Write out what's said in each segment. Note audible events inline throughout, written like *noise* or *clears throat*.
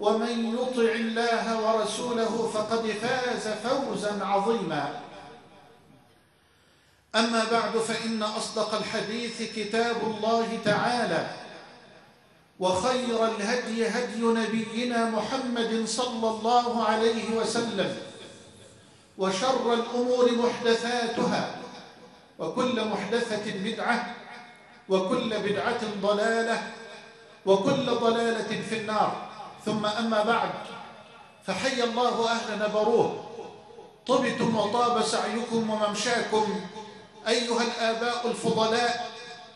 ومن يطع الله ورسوله فقد فاز فوزا عظيما. أما بعد فإن أصدق الحديث كتاب الله تعالى وخير الهدي هدي نبينا محمد صلى الله عليه وسلم وشر الأمور محدثاتها وكل محدثة بدعة وكل بدعة ضلالة وكل ضلالة في النار. ثم أما بعد فحي الله أهل نبروه. طبتم وطاب سعيكم وممشاكم أيها الآباء الفضلاء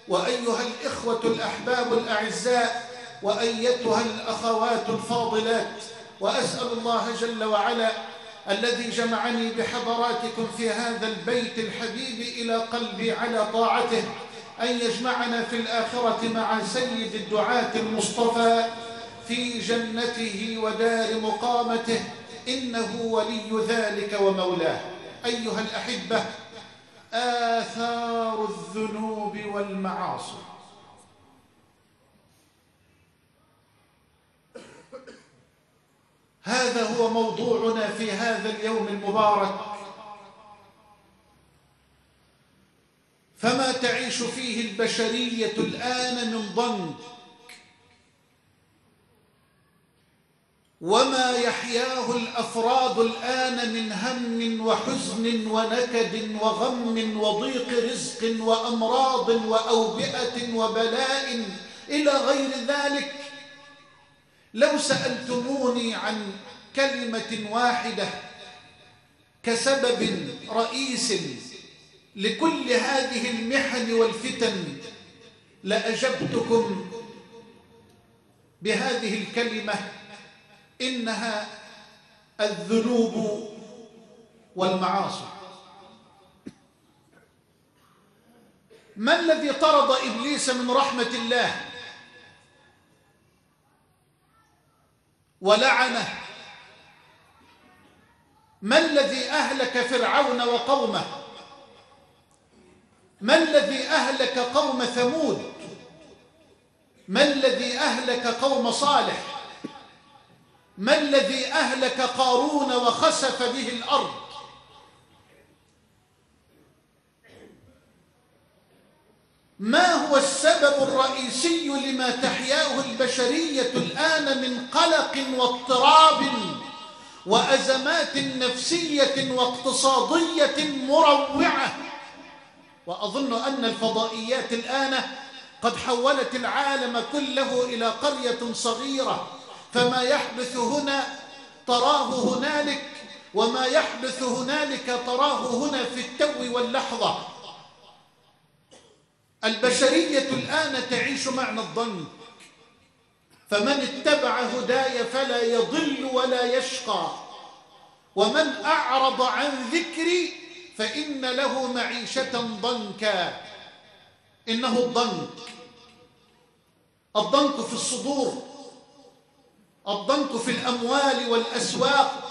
وأيها الإخوة الأحباب الأعزاء وأيتها الأخوات الفاضلات. وأسأل الله جل وعلا الذي جمعني بحضراتكم في هذا البيت الحبيب إلى قلبي على طاعته أن يجمعنا في الآخرة مع سيد الدعاة المصطفى في جنته ودار مقامته إنه ولي ذلك ومولاه. أيها الأحبة آثار الذنوب والمعاصي. هذا هو موضوعنا في هذا اليوم المبارك. فما تعيش فيه البشرية الآن من ضنك وما يحياه الافراد الان من هم وحزن ونكد وغم وضيق رزق وامراض واوبئه وبلاء إلى غير ذلك. لو سالتموني عن كلمه واحدة كسبب رئيس لكل هذه المحن والفتن لاجبتكم بهذه الكلمة. إنها الذنوب والمعاصي. ما الذي طرد إبليس من رحمة الله؟ ولعنه. ما الذي أهلك فرعون وقومه؟ ما الذي أهلك قوم ثمود؟ ما الذي أهلك قوم صالح؟ ما الذي أهلك قارون وخسف به الأرض؟ ما هو السبب الرئيسي لما تحياه البشرية الآن من قلق واضطراب وأزمات نفسية واقتصادية مروعة؟ وأظن أن الفضائيات الآن قد حولت العالم كله إلى قرية صغيرة. فما يحدث هنا تراه هنالك وما يحدث هنالك تراه هنا في التو واللحظة. البشرية الآن تعيش معنى الضنك. فمن اتبع هداي فلا يضل ولا يشقى. ومن أعرض عن ذكري فإن له معيشة ضنكا. إنه الضنك. الضنك في الصدور. الضنك في الأموال والأسواق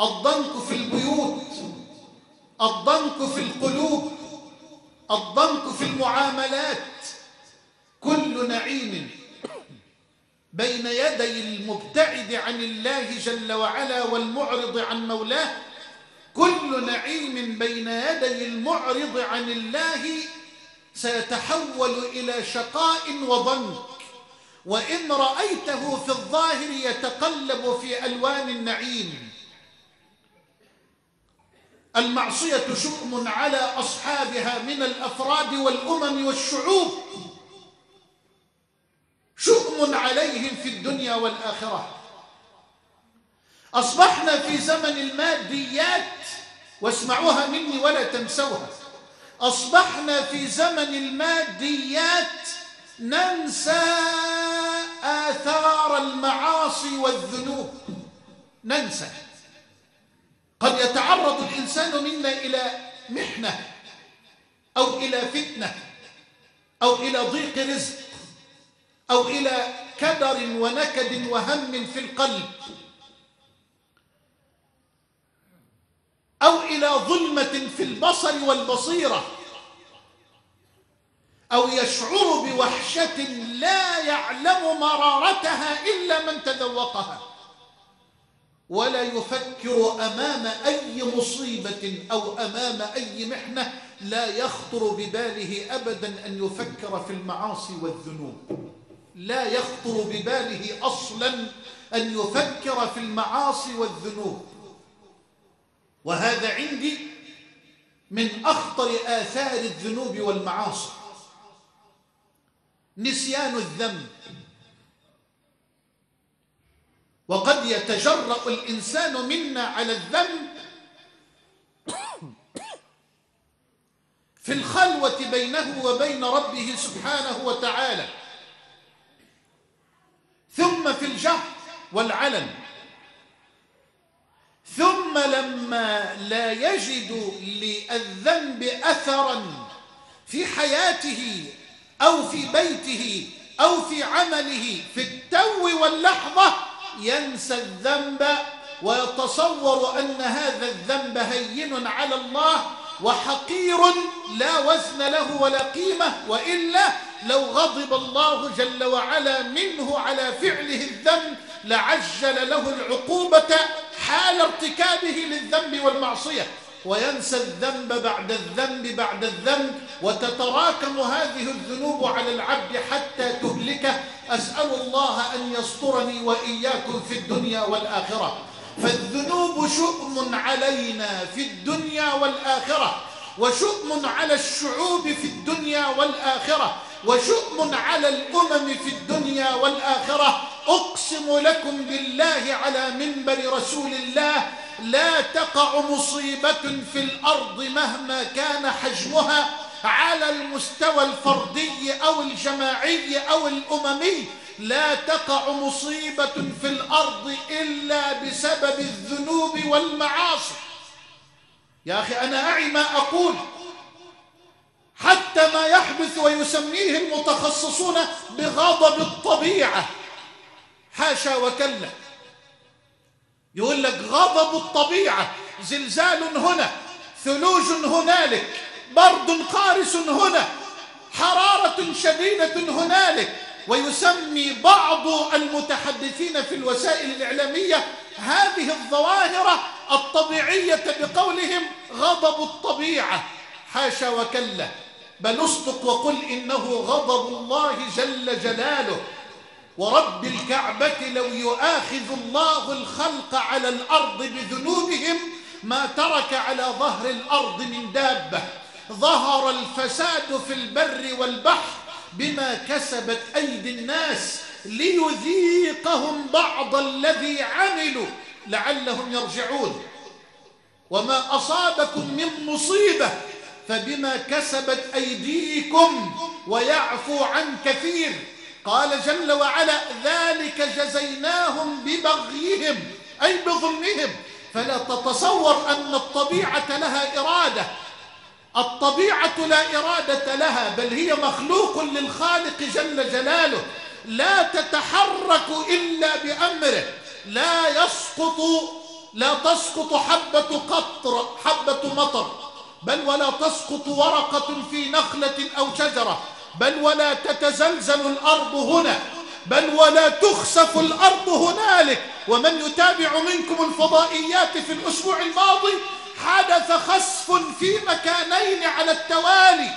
الضنك في البيوت الضنك في القلوب الضنك في المعاملات كل نعيم بين يدي المبتعد عن الله جل وعلا والمعرض عن مولاه كل نعيم بين يدي المعرض عن الله سيتحول إلى شقاء وضنك وإن رأيته في الظاهر يتقلب في ألوان النعيم. المعصية شؤم على أصحابها من الأفراد والأمم والشعوب. شؤم عليهم في الدنيا والآخرة. أصبحنا في زمن الماديات واسمعوها مني ولا تنسوها. أصبحنا في زمن الماديات ننسى آثار المعاصي والذنوب. ننسى. قد يتعرض الإنسان منا إلى محنة أو إلى فتنة أو إلى ضيق رزق أو إلى كدر ونكد وهم في القلب أو إلى ظلمة في البصر والبصيرة. أو يشعر بوحشة لا يعلم مرارتها إلا من تذوقها. ولا يفكر أمام أي مصيبة أو أمام أي محنة لا يخطر بباله أبدا أن يفكر في المعاصي والذنوب. لا يخطر بباله أصلا أن يفكر في المعاصي والذنوب. وهذا عندي من أخطر آثار الذنوب والمعاصي. نسيان الذنب. وقد يتجرأ الإنسان منا على الذنب في الخلوة بينه وبين ربه سبحانه وتعالى ثم في الجهر والعلن ثم لما لا يجد للذنب أثرا في حياته أو في بيته أو في عمله في التو واللحظة ينسى الذنب ويتصور أن هذا الذنب هين على الله وحقير لا وزن له ولا قيمة وإلا لو غضب الله جل وعلا منه على فعله الذنب لعجل له العقوبة حال ارتكابه للذنب والمعصية. وينسى الذنب بعد الذنب بعد الذنب وتتراكم هذه الذنوب على العبد حتى تهلكه. أسأل الله أن يسترني وإياكم في الدنيا والآخرة. فالذنوب شؤم علينا في الدنيا والآخرة وشؤم على الشعوب في الدنيا والآخرة وشؤم على الأمم في الدنيا والآخرة. أقسم لكم بالله على منبر رسول الله لا تقع مصيبة في الأرض مهما كان حجمها على المستوى الفردي أو الجماعي أو الأممي. لا تقع مصيبة في الأرض إلا بسبب الذنوب والمعاصي. يا أخي أنا أعي ما أقول. حتى ما يحدث ويسميه المتخصصون بغضب الطبيعة. حاشا وكلا. يقول لك غضب الطبيعة زلزال هنا ثلوج هنالك برد قارس هنا حرارة شديدة هنالك ويسمي بعض المتحدثين في الوسائل الإعلامية هذه الظواهر الطبيعية بقولهم غضب الطبيعة. حاشا وكلا بل اصدق وقل إنه غضب الله جل جلاله. ورب الكعبة لو يؤاخذ الله الخلق على الأرض بذنوبهم ما ترك على ظهر الأرض من دابة. ظهر الفساد في البر والبحر بما كسبت أيدي الناس ليذيقهم بعض الذي عملوا لعلهم يرجعون. وما أصابكم من مصيبة فبما كسبت أيديكم ويعفو عن كثير. قال جل وعلا ذلك جزيناهم ببغيهم أي بظلمهم. فلا تتصور أن الطبيعة لها إرادة. الطبيعة لا إرادة لها بل هي مخلوق للخالق جل جلاله. لا تتحرك إلا بأمره. لا يسقط لا تسقط حبة قطر حبة مطر بل ولا تسقط ورقة في نخلة أو شجرة. بل ولا تتزلزل الأرض هنا بل ولا تخسف الأرض هنالك. ومن يتابع منكم الفضائيات في الأسبوع الماضي حدث خسف في مكانين على التوالي.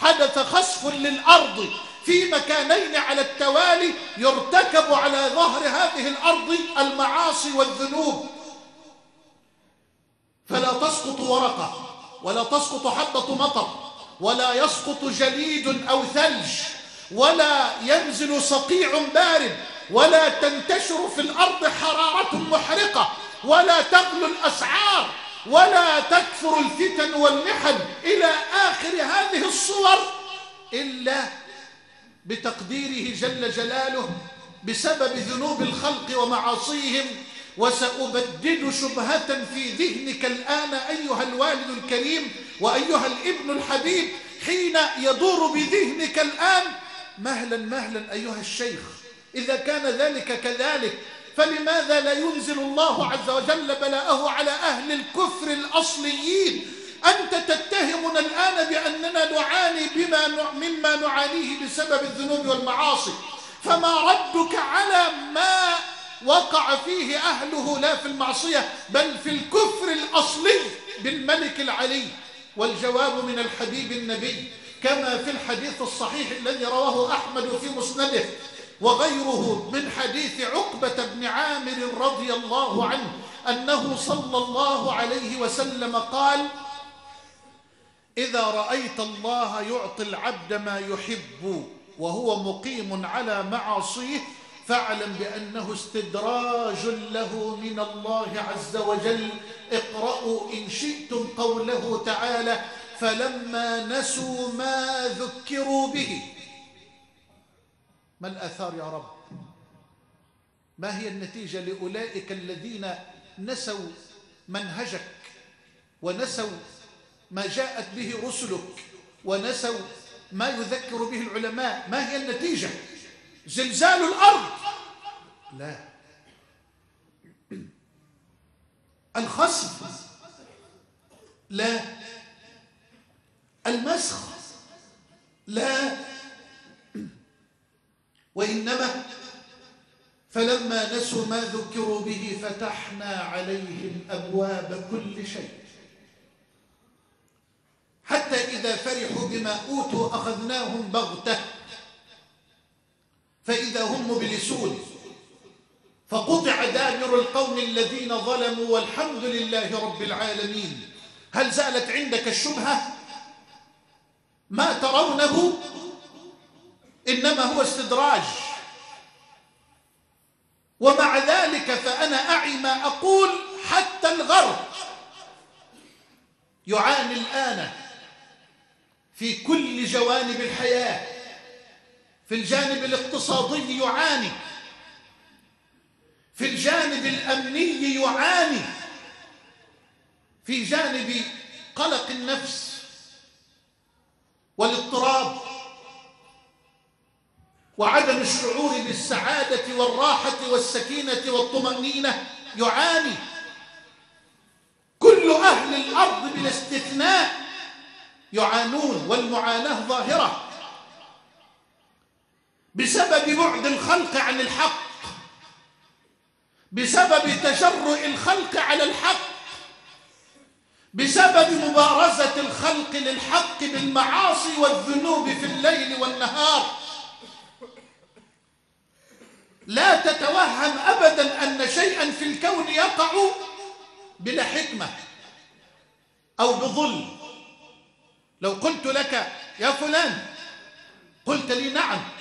حدث خسف للأرض في مكانين على التوالي يرتكب على ظهر هذه الأرض المعاصي والذنوب. فلا تسقط ورقة ولا تسقط حبة مطر. ولا يسقط جليد أو ثلج ولا ينزل صقيع بارد ولا تنتشر في الأرض حرارة محرقة ولا تغلو الأسعار ولا تكثر الفتن والمحن إلى آخر هذه الصور إلا بتقديره جل جلاله بسبب ذنوب الخلق ومعاصيهم وسأبدد شبهة في ذهنك الآن أيها الوالد الكريم وأيها الابن الحبيب حين يدور بذهنك الآن مهلا مهلا أيها الشيخ إذا كان ذلك كذلك فلماذا لا ينزل الله عز وجل بلاءه على أهل الكفر الأصليين؟ أنت تتهمنا الآن بأننا نعاني بما مما نعانيه بسبب الذنوب والمعاصي. فما ردك على ما وقع فيه أهله لا في المعصية بل في الكفر الأصلي بالملك العلي. والجواب من الحبيب النبي كما في الحديث الصحيح الذي رواه أحمد في مسنده وغيره من حديث عقبة بن عامر رضي الله عنه أنه صلى الله عليه وسلم قال إذا رأيت الله يعطي العبد ما يحب وهو مقيم على معاصيه فاعلم بأنه استدراج له من الله عز وجل. اقرأوا إن شئتم قوله تعالى فلما نسوا ما ذكروا به. ما الآثار يا رب؟ ما هي النتيجة لأولئك الذين نسوا منهجك ونسوا ما جاءت به رسلك ونسوا ما يذكر به العلماء؟ ما هي النتيجة؟ زلزال الأرض. لا. الخصف لا. المسخ. لا. وإنما فلما نسوا ما ذكروا به فتحنا عليهم أبواب كل شيء. حتى إذا فرحوا بما أوتوا أخذناهم بغتة. فإذا هم مبلسون. فقطع دابر القوم الذين ظلموا والحمد لله رب العالمين. هل زالت عندك الشبهة؟ ما ترونه؟ إنما هو استدراج. ومع ذلك فأنا أعي ما أقول حتى الغرب. يعاني الآن في كل جوانب الحياة. في الجانب الاقتصادي يعاني. في الجانب الأمني يعاني. في جانب قلق النفس والاضطراب وعدم الشعور بالسعادة والراحة والسكينة والطمأنينة يعاني. كل أهل الأرض بلا استثناء يعانون والمعاناة ظاهرة. بسبب بعد الخلق عن الحق. بسبب تجرؤ الخلق على الحق. بسبب مبارزة الخلق للحق بالمعاصي والذنوب في الليل والنهار. لا تتوهم أبدا أن شيئا في الكون يقع بلا حكمة أو بظلم. لو قلت لك يا فلان قلت لي نعم.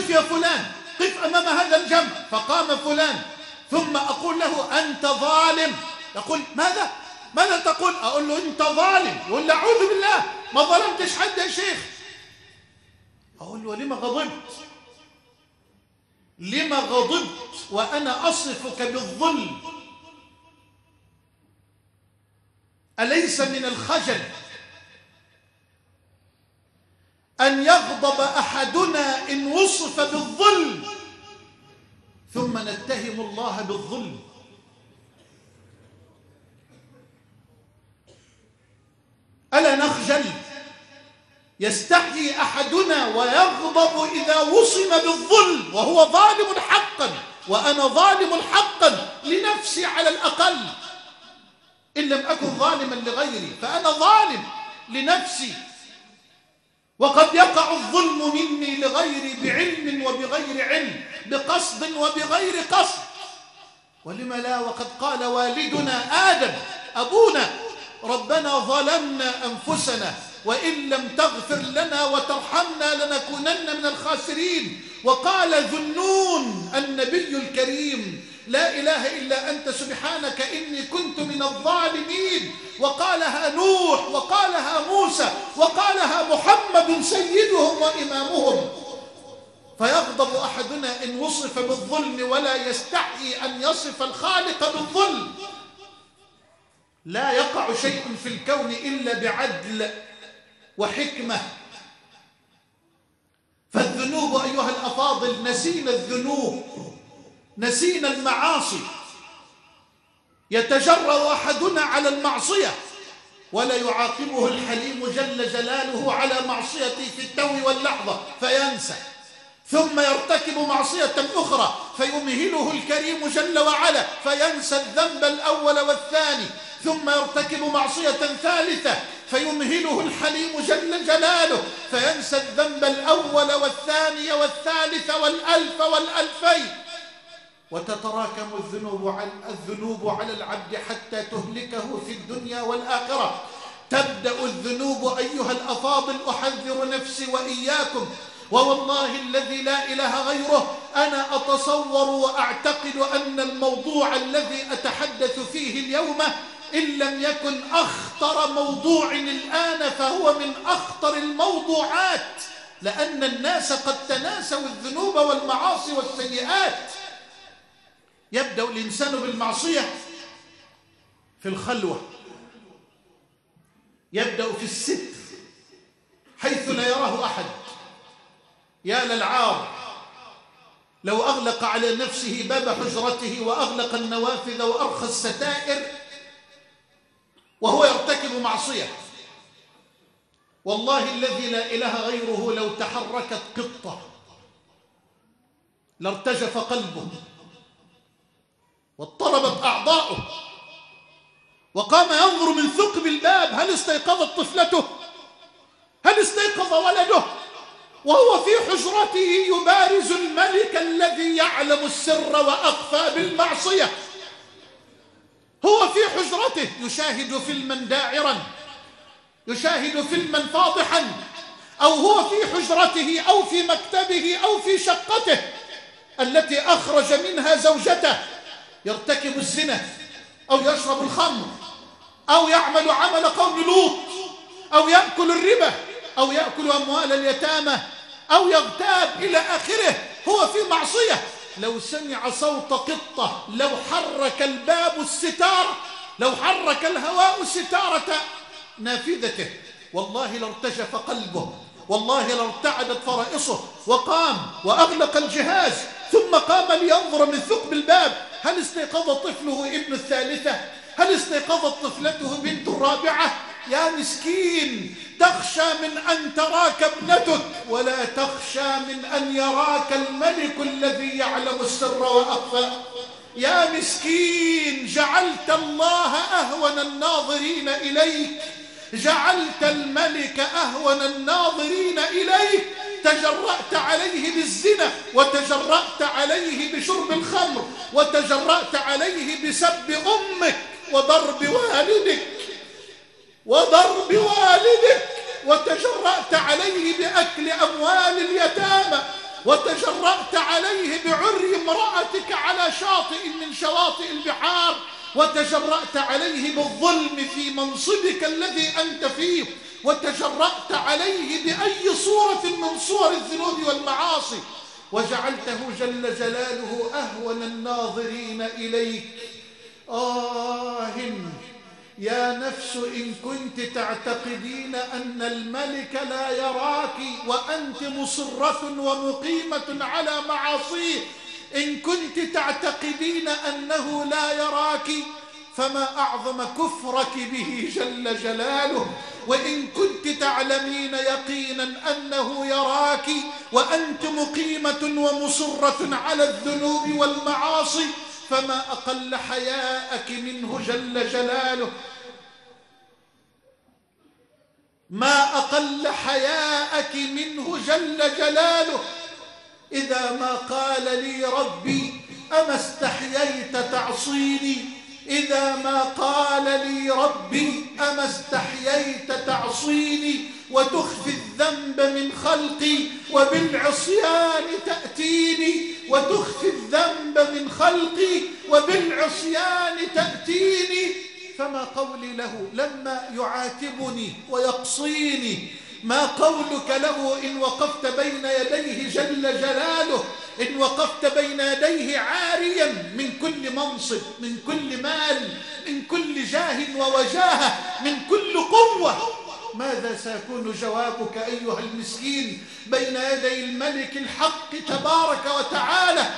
قف يا فلان قف أمام هذا الجمع فقام فلان ثم أقول له أنت ظالم. يقول ماذا؟ ماذا تقول؟ أقول له أنت ظالم. يقول أعوذ بالله ما ظلمتش حد يا شيخ. أقول له لما غضبت؟ لما غضبت وأنا أصفك بالظلم. أليس من الخجل؟ أن يغضب أحدنا إن وصف بالظلم. ثم نتهم الله بالظلم. يستحيي أحدنا ويغضب إذا وصم بالظلم وهو ظالم حقا وأنا ظالم حقا لنفسي على الأقل. إن لم أكن ظالما لغيري فأنا ظالم لنفسي. وقد يقع الظلم مني لغيري بعلم وبغير علم بقصد وبغير قصد. ولم لا؟ وقد قال والدنا آدم أبونا ربنا ظلمنا أنفسنا وإن لم تغفر لنا وترحمنا لنكونن من الخاسرين. وقال ذنون النبي الكريم لا إله إلا أنت سبحانك إني كنت من الظالمين. وقالها نوح وقالها موسى وقالها محمد سيدهم وإمامهم. فيغضب أحدنا إن وصف بالظلم ولا يستحي أن يصف الخالق بالظلم. لا يقع شيء في الكون إلا بعدل وحكمة. فالذنوب أيها الأفاضل نسينا الذنوب. نسينا المعاصي. يتجرأ أحدنا على المعصية ولا يعاقبه الحليم جل جلاله على معصيته في التو واللحظة فينسى. ثم يرتكب معصية أخرى فيمهله الكريم جل وعلا فينسى الذنب الأول والثاني. ثم يرتكب معصية ثالثة فيمهله الحليم جل جلاله فينسى الذنب الأول والثاني والثالث والألف والألفين. وتتراكم الذنوب على الذنوب على العبد حتى تهلكه في الدنيا والآخرة. تبدأ الذنوب أيها الأفاضل أحذر نفسي وإياكم. ووالله الذي لا إله غيره أنا أتصور وأعتقد أن الموضوع الذي أتحدث فيه اليوم إن لم يكن أخطر موضوع الآن فهو من أخطر الموضوعات لأن الناس قد تناسوا الذنوب والمعاصي والسيئات. يبدأ الإنسان بالمعصية في الخلوة. يبدأ في الستر حيث لا يراه أحد. يا للعار لو أغلق على نفسه باب حجرته وأغلق النوافذ وأرخى الستائر وهو يرتكب معصية. والله الذي لا إله غيره لو تحركت قطة لارتجف قلبه. واضطربت أعضاؤه. وقام ينظر من ثقب الباب هل استيقظت طفلته؟ هل استيقظ ولده؟ وهو في حجرته يبارز الملك الذي يعلم السر وأخفى بالمعصية. هو في حجرته يشاهد فيلما داعرا يشاهد فيلما فاضحا أو هو في حجرته أو في مكتبه أو في شقته التي أخرج منها زوجته. يرتكب الزنا أو يشرب الخمر أو يعمل عمل قوم لوط أو يأكل الربا أو يأكل أموال اليتامى أو يغتاب إلى آخره هو في معصية. لو سمع صوت قطة لو حرك الباب الستارة لو حرك الهواء ستارة نافذته. والله لارتجف قلبه والله لارتعدت فرائصه وقام وأغلق الجهاز ثم قام لينظر من ثقب الباب. هل استيقظ طفله ابن الثالثة؟ هل استيقظت طفلته بنت الرابعة؟ يا مسكين تخشى من أن تراك ابنتك ولا تخشى من أن يراك الملك الذي يعلم السر وأخفى. يا مسكين جعلت الله أهون الناظرين إليك. جعلت الملك أهون الناظرين إليك تجرأت عليه بالزنا وتجرأت عليه بشرب الخمر وتجرأت عليه بسب أمك وضرب والدك وضرب والدك وتجرأت عليه بأكل أموال اليتامى وتجرأت عليه بعري امرأتك على شاطئ من شواطئ البحار وتجرأت عليه بالظلم في منصبك الذي أنت فيه وتجرأت عليه بأي صورة من صور الذنوب والمعاصي. وجعلته جل جلاله أهون الناظرين إليك. آه يا نفس إن كنت تعتقدين أن الملك لا يراك وأنت مصرة ومقيمة على معاصيه. إن كنت تعتقدين أنه لا يراك فما أعظم كفرك به جل جلاله. وإن كنت تعلمين يقينا أنه يراك وأنت مقيمة ومصرة على الذنوب والمعاصي فما أقل حياءك منه جل جلاله. ما أقل حياءك منه جل جلاله. ما قال لي ربي أما استحييت تعصيني؟ إذا ما قال لي ربي أما استحييت تعصيني؟ وتخفي الذنب من خلقي وبالعصيان تأتيني؟ وتخفي الذنب من خلقي وبالعصيان تأتيني؟ فما قولي له لما يعاتبني ويقصيني؟ ما قولك له إن وقفت بين يديه جل جلاله؟ إن وقفت بين يديه عاريا من كل منصب من كل مال من كل جاه ووجاهة من كل قوة. ماذا سيكون جوابك أيها المسكين؟ بين يدي الملك الحق تبارك وتعالى.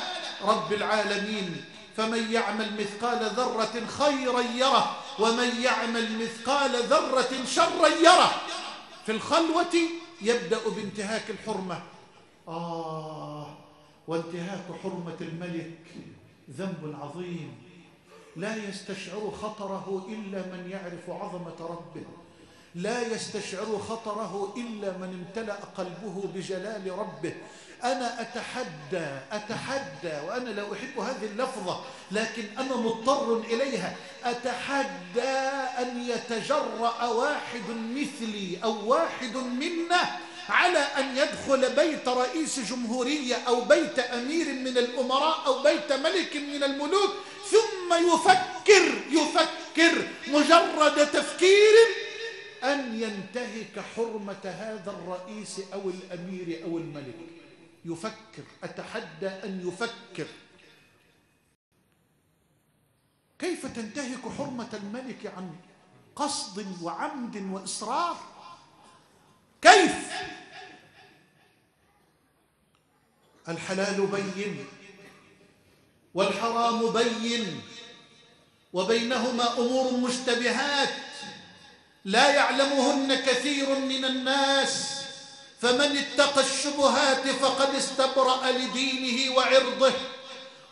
رب العالمين فمن يعمل مثقال ذرة خيرا يره ومن يعمل مثقال ذرة شرا يره. في الخلوة يبدأ بانتهاك الحرمة. آه وانتهاك حرمة الملك ذنب عظيم. لا يستشعر خطره إلا من يعرف عظمة ربه. لا يستشعر خطره إلا من امتلأ قلبه بجلال ربه. أنا أتحدى أتحدى وأنا لا أحب هذه اللفظة لكن أنا مضطر إليها. أتحدى أن يتجرأ واحد مثلي أو واحد منا على أن يدخل بيت رئيس جمهورية أو بيت أمير من الأمراء أو بيت ملك من الملوك ثم يفكر يفكر مجرد تفكير أن ينتهك حرمة هذا الرئيس أو الأمير أو الملك. يفكر أتحدى أن يفكر. كيف تنتهك حرمة الملك عن قصد وعمد وإصرار؟ كيف؟ الحلال بين والحرام بين وبينهما أمور مشتبهات لا يعلمهن كثير من الناس. فمن اتقى الشبهات فقد استبرأ لدينه وعرضه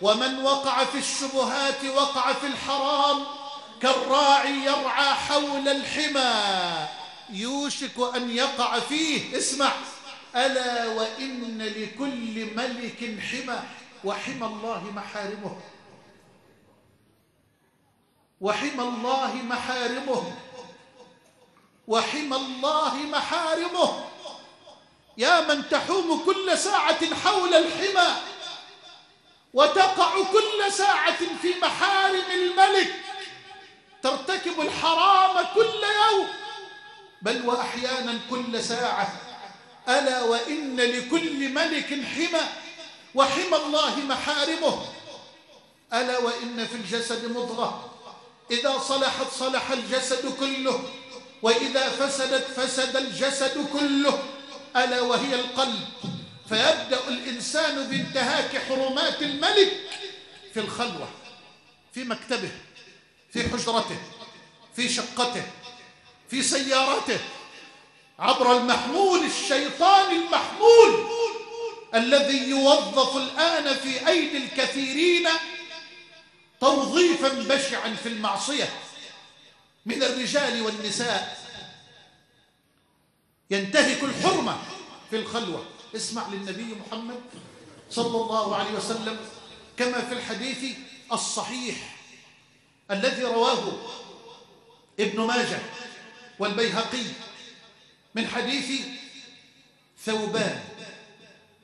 ومن وقع في الشبهات وقع في الحرام كالراعي يرعى حول الحمى. يوشك أن يقع فيه. اسمع. ألا وإن لكل ملك حمى وحمى الله محارمه. وحمى الله محارمه. وحمى الله محارمه. يا من تحوم كل ساعة حول الحمى وتقع كل ساعة في محارم الملك ترتكب الحرام كل يوم بل وأحيانا كل ساعة ألا وإن لكل ملك حمى وحمى الله محارمه ألا وإن في الجسد مضغة إذا صلحت صلح الجسد كله وإذا فسدت فسد الجسد كله. ألا وهي القلب. فيبدأ الإنسان بانتهاك حرمات الملك في الخلوة في مكتبه في حجرته في شقته في سيارته عبر المحمول الشيطاني المحمول الذي يوظف الآن في أيدي الكثيرين توظيفا بشعا في المعصية من الرجال والنساء. ينتهك الحرمة في الخلوة. اسمع للنبي محمد صلى الله عليه وسلم كما في الحديث الصحيح الذي رواه ابن ماجه والبيهقي من حديث ثوبان.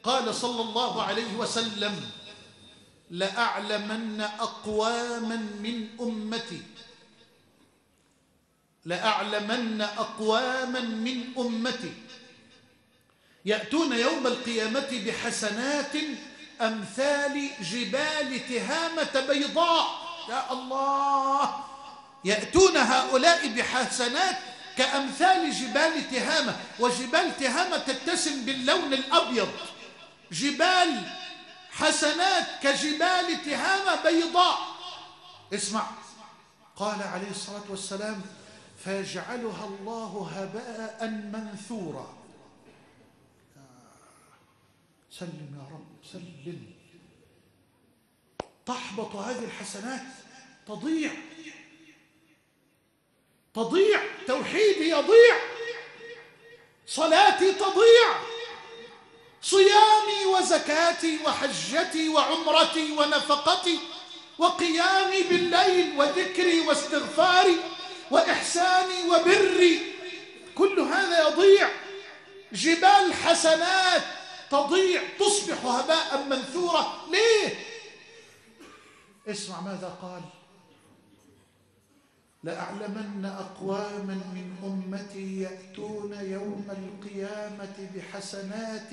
قال صلى الله عليه وسلم لأعلمن أقواما من أمتي لأعلمن أقواما من أمتي. يأتون يوم القيامة بحسنات أمثال جبال تهامة بيضاء. يا الله! يأتون هؤلاء بحسنات كأمثال جبال تهامة. وجبال تهامة تتسم باللون الأبيض. جبال حسنات كجبال تهامة بيضاء. اسمع. قال عليه الصلاة والسلام فيجعلها الله هباء منثورا. سلم يا رب سلم. تحبط هذه الحسنات تضيع. تضيع توحيدي يضيع. صلاتي تضيع. صيامي وزكاتي وحجتي وعمرتي ونفقتي وقيامي بالليل وذكري واستغفاري. وإحساني وبري. كل هذا يضيع. جبال حسنات تضيع. تصبح هباء منثورة. ليه؟ اسمع ماذا قال. لأعلمن أقواما من أمتي يأتون يوم القيامة بحسنات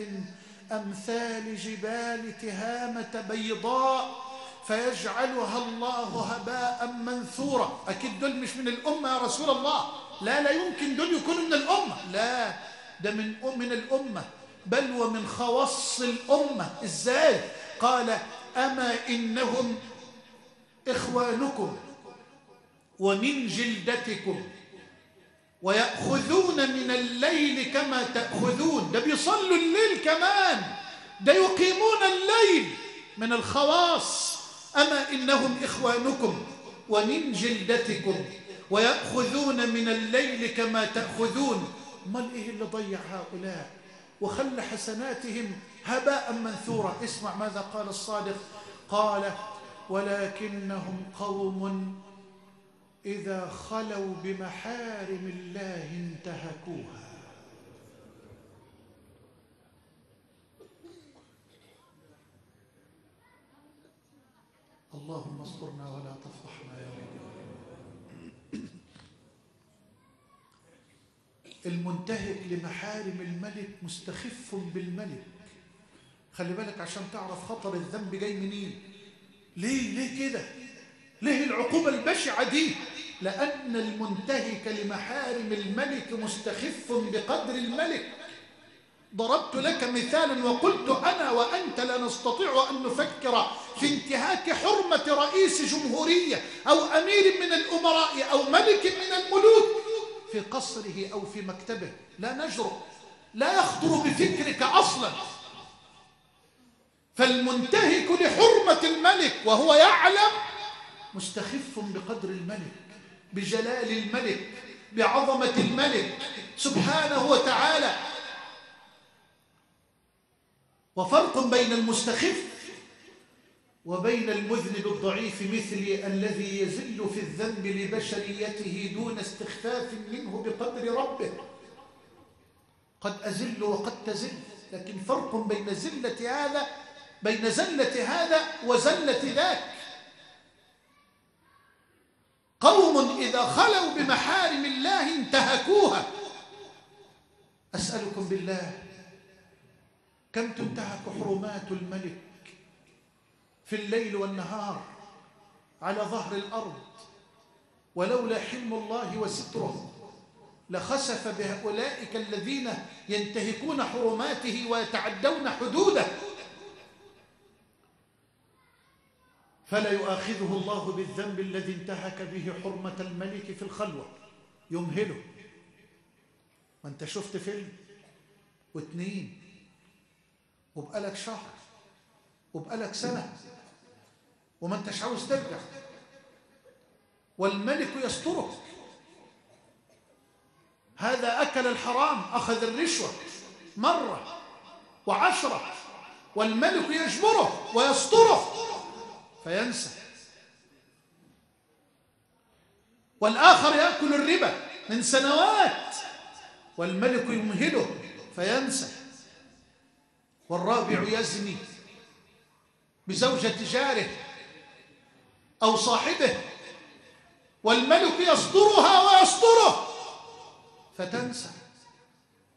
أمثال جبال تهامة بيضاء. فيجعلها الله هباء منثورا. أكيد دول مش من الأمة يا رسول الله. لا لا يمكن دول يكونوا من الأمة. لا ده من من الأمة. بل ومن خواص الأمة. إزاي؟ قال أما إنهم إخوانكم ومن جلدتكم ويأخذون من الليل كما تأخذون. ده بيصلوا الليل كمان. ده يقيمون الليل من الخواص. أما إنهم إخوانكم ومن جلدتكم ويأخذون من الليل كما تأخذون ما إيه اللي ضيع هؤلاء؟ وخلى حسناتهم هباء منثورا. اسمع ماذا قال الصادق. قال ولكنهم قوم إذا خلوا بمحارم الله انتهكوها. اللهم استرنا ولا تفضحنا يا رب المنتهك لمحارم الملك مستخف بالملك. خلي بالك عشان تعرف خطر الذنب جاي منين. ليه؟ ليه كده؟ ليه العقوبة البشعة دي؟ لأن المنتهك لمحارم الملك مستخف بقدر الملك. ضربت لك مثالا وقلت أنا وأنت لا نستطيع أن نفكر في انتهاك حرمة رئيس جمهورية أو أمير من الأمراء أو ملك من الملوك في قصره أو في مكتبه. لا نجرؤ لا يخطر بفكرك أصلا. فالمنتهك لحرمة الملك وهو يعلم مستخف بقدر الملك بجلال الملك بعظمة الملك سبحانه وتعالى. وفرق بين المستخف وبين المذنب الضعيف مثلي الذي يزل في الذنب لبشريته دون استخفاف منه بقدر ربه. قد أزل وقد تزل لكن فرق بين زلة هذا بين زلة هذا وزلة ذاك. قوم إذا خلوا بمحارم الله انتهكوها. أسألكم بالله كم تنتهك حرمات الملك في الليل والنهار على ظهر الأرض ولولا حلم الله وستره لخسف بهؤلاء الذين ينتهكون حرماته ويتعدون حدوده. فلا يؤاخذه الله بالذنب الذي انتهك به حرمة الملك في الخلوة. يمهله. ما انت شفت فيلم واثنين وبقالك شهر وبقالك سنة وما انتش عاوز ترجع. والملك يسترك هذا أكل الحرام أخذ الرشوة مرة وعشرة والملك يجبره ويستره فينسى. والآخر يأكل الربا من سنوات والملك يمهله فينسى. والرابع يزني بزوجة جاره أو صاحبه والملك يصدرها ويصدره. فتنسى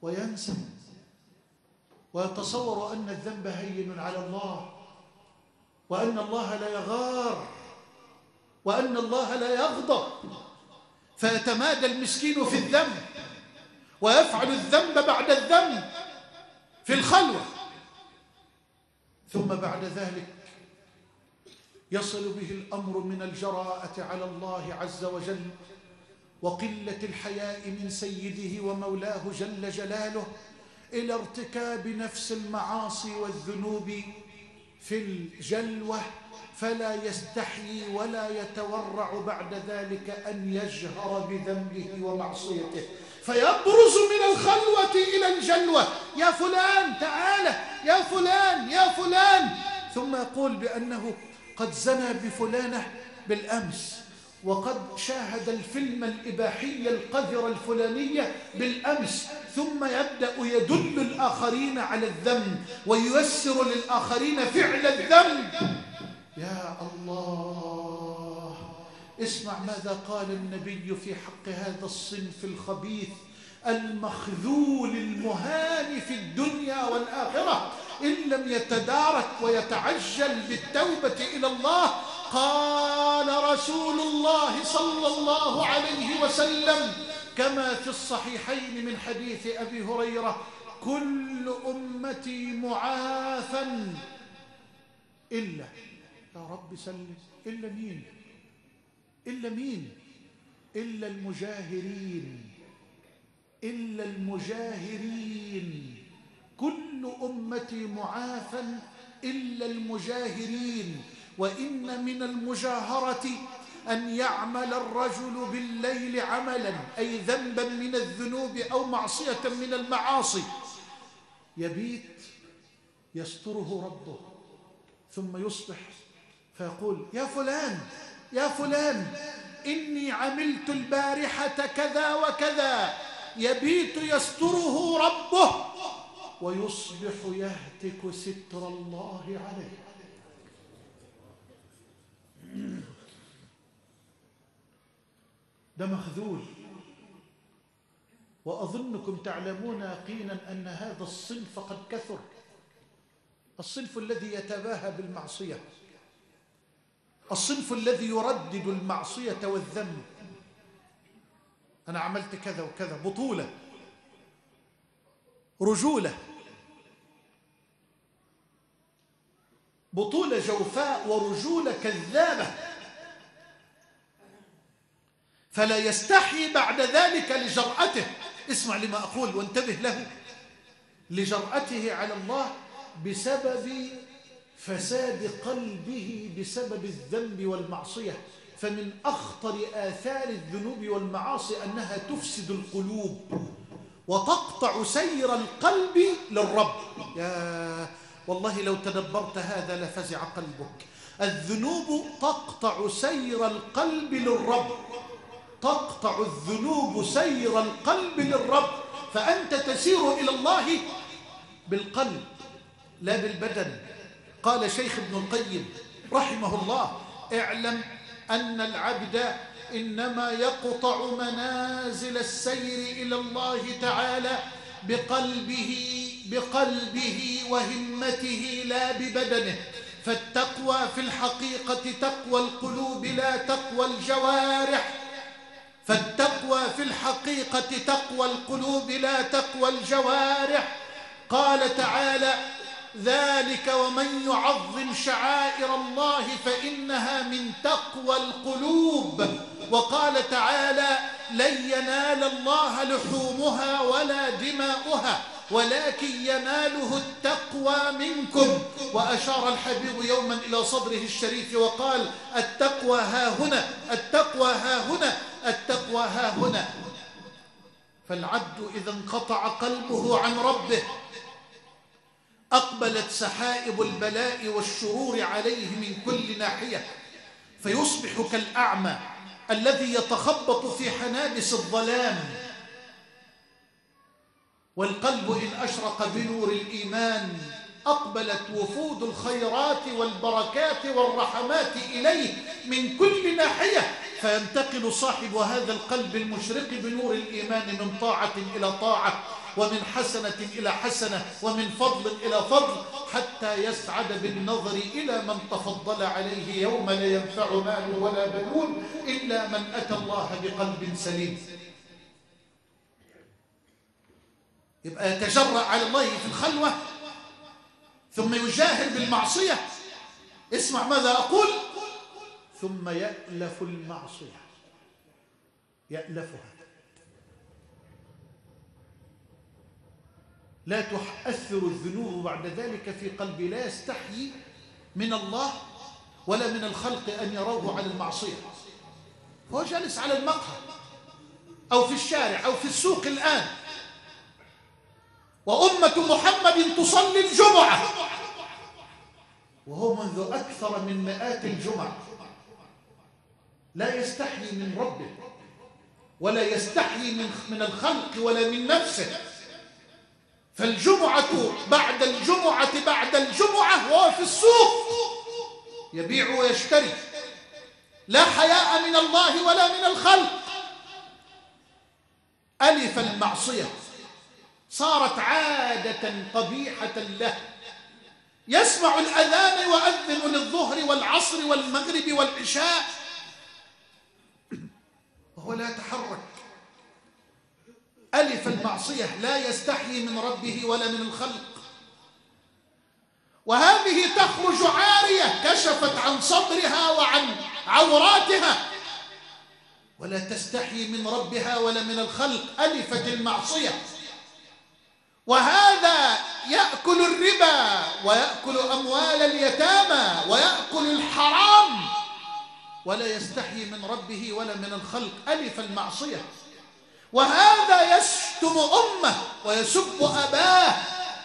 وينسى. ويتصور أن الذنب هين على الله وأن الله لا يغار وأن الله لا يغضب. فيتمادى المسكين في الذنب ويفعل الذنب بعد الذنب في الخلوة. ثم بعد ذلك يصل به الأمر من الجراءة على الله عز وجل وقلة الحياء من سيده ومولاه جل جلاله إلى ارتكاب نفس المعاصي والذنوب في الجلوة فلا يستحيي ولا يتورع بعد ذلك أن يجهر بذنبه ومعصيته. فيبرز من الخلوة إلى الجلوة. يا فلان تعالى يا فلان يا فلان. ثم يقول بأنه قد زنى بفلانة بالأمس وقد شاهد الفيلم الإباحي القذرة الفلانية بالأمس ثم يبدأ يدل الآخرين على الذنب وييسر للآخرين فعل الذنب. يا الله. اسمع ماذا قال النبي في حق هذا الصنف الخبيث. المخذول المهان في الدنيا والآخرة. إن لم يتدارك ويتعجل بالتوبة إلى الله قال رسول الله صلى الله عليه وسلم كما في الصحيحين من حديث أبي هريرة كل أمتي معافا إلا يا رب سلم إلا مين؟ إلا مين؟ إلا المجاهرين. إلا المجاهرين. كل أمتي معافا إلا المجاهرين. وإن من المجاهرة أن يعمل الرجل بالليل عملا أي ذنبا من الذنوب أو معصية من المعاصي. يبيت يستره ربه ثم يصبح فيقول يا فلان يا فلان إني عملت البارحة كذا وكذا يبيت يستره ربه ويصبح يهتك ستر الله عليه. ده مخذول. وأظنكم تعلمون يقينا أن هذا الصنف قد كثر الصنف الذي يتباهى بالمعصية. الصنف الذي يردد المعصية والذنب أنا عملت كذا وكذا. بطولة. رجولة. بطولة جوفاء ورجولة كذابة. فلا يستحي بعد ذلك لجرأته. اسمع لما أقول وانتبه له. لجرأته على الله بسبب فساد قلبه بسبب الذنب والمعصية فمن أخطر آثار الذنوب والمعاصي أنها تفسد القلوب وتقطع سير القلب للرب. يا والله لو تدبرت هذا لفزع قلبك. الذنوب تقطع سير القلب للرب. تقطع الذنوب سير القلب للرب. فأنت تسير إلى الله بالقلب لا بالبدن. قال شيخ ابن القيم رحمه الله اعلم أن العبد إنما يقطع منازل السير إلى الله تعالى بقلبه بقلبه وهمته لا ببدنه. فالتقوى في الحقيقة تقوى القلوب لا تقوى الجوارح. فالتقوى في الحقيقة تقوى القلوب لا تقوى الجوارح. قال تعالى ذلك ومن يعظم شعائر الله فإنها من تقوى القلوب. وقال تعالى لن ينال الله لحومها ولا دماؤها ولكن يناله التقوى منكم. وأشار الحبيب يوما إلى صدره الشريف وقال التقوى ها هنا التقوى ها هنا التقوى ها هنا. فالعبد إذا انقطع قلبه عن ربه أقبلت سحائب البلاء والشرور عليه من كل ناحية فيصبح كالأعمى الذي يتخبط في حنابس الظلام. والقلب إن أشرق بنور الإيمان أقبلت وفود الخيرات والبركات والرحمات إليه من كل ناحية فينتقل صاحب هذا القلب المشرق بنور الإيمان من طاعة إلى طاعة. ومن حسنة إلى حسنة ومن فضل إلى فضل حتى يسعد بالنظر إلى من تفضل عليه يوم لا ينفع مال ولا بنون إلا من أتى الله بقلب سليم. يبقى يتجرأ على الله في الخلوة ثم يجاهر بالمعصية. اسمع ماذا أقول؟ ثم يألف المعصية. يألفها. لا تؤثر الذنوب بعد ذلك في قلبي لا يستحيي من الله ولا من الخلق أن يروه على المعصية. هو جالس على المقهى أو في الشارع أو في السوق الآن. وأمة محمد تصلي الجمعة. وهو منذ أكثر من مئات الجمع. لا يستحيي من ربه ولا يستحيي من من الخلق ولا من نفسه. فالجمعة بعد الجمعة بعد الجمعة وهو في السوق. يبيع ويشتري. لا حياء من الله ولا من الخلق. ألف المعصية. صارت عادة قبيحة له. يسمع الأذان يؤذن للظهر والعصر والمغرب والعشاء. *clears throat* وهو لا يتحرك. ألف المعصية لا يستحيي من ربه ولا من الخلق. وهذه تخرج عارية كشفت عن صدرها وعن عوراتها. ولا تستحي من ربها ولا من الخلق. ألفت المعصية. وهذا يأكل الربا ويأكل أموال اليتامى ويأكل الحرام. ولا يستحي من ربه ولا من الخلق. ألف المعصية. وهذا يشتم أمه ويسب أباه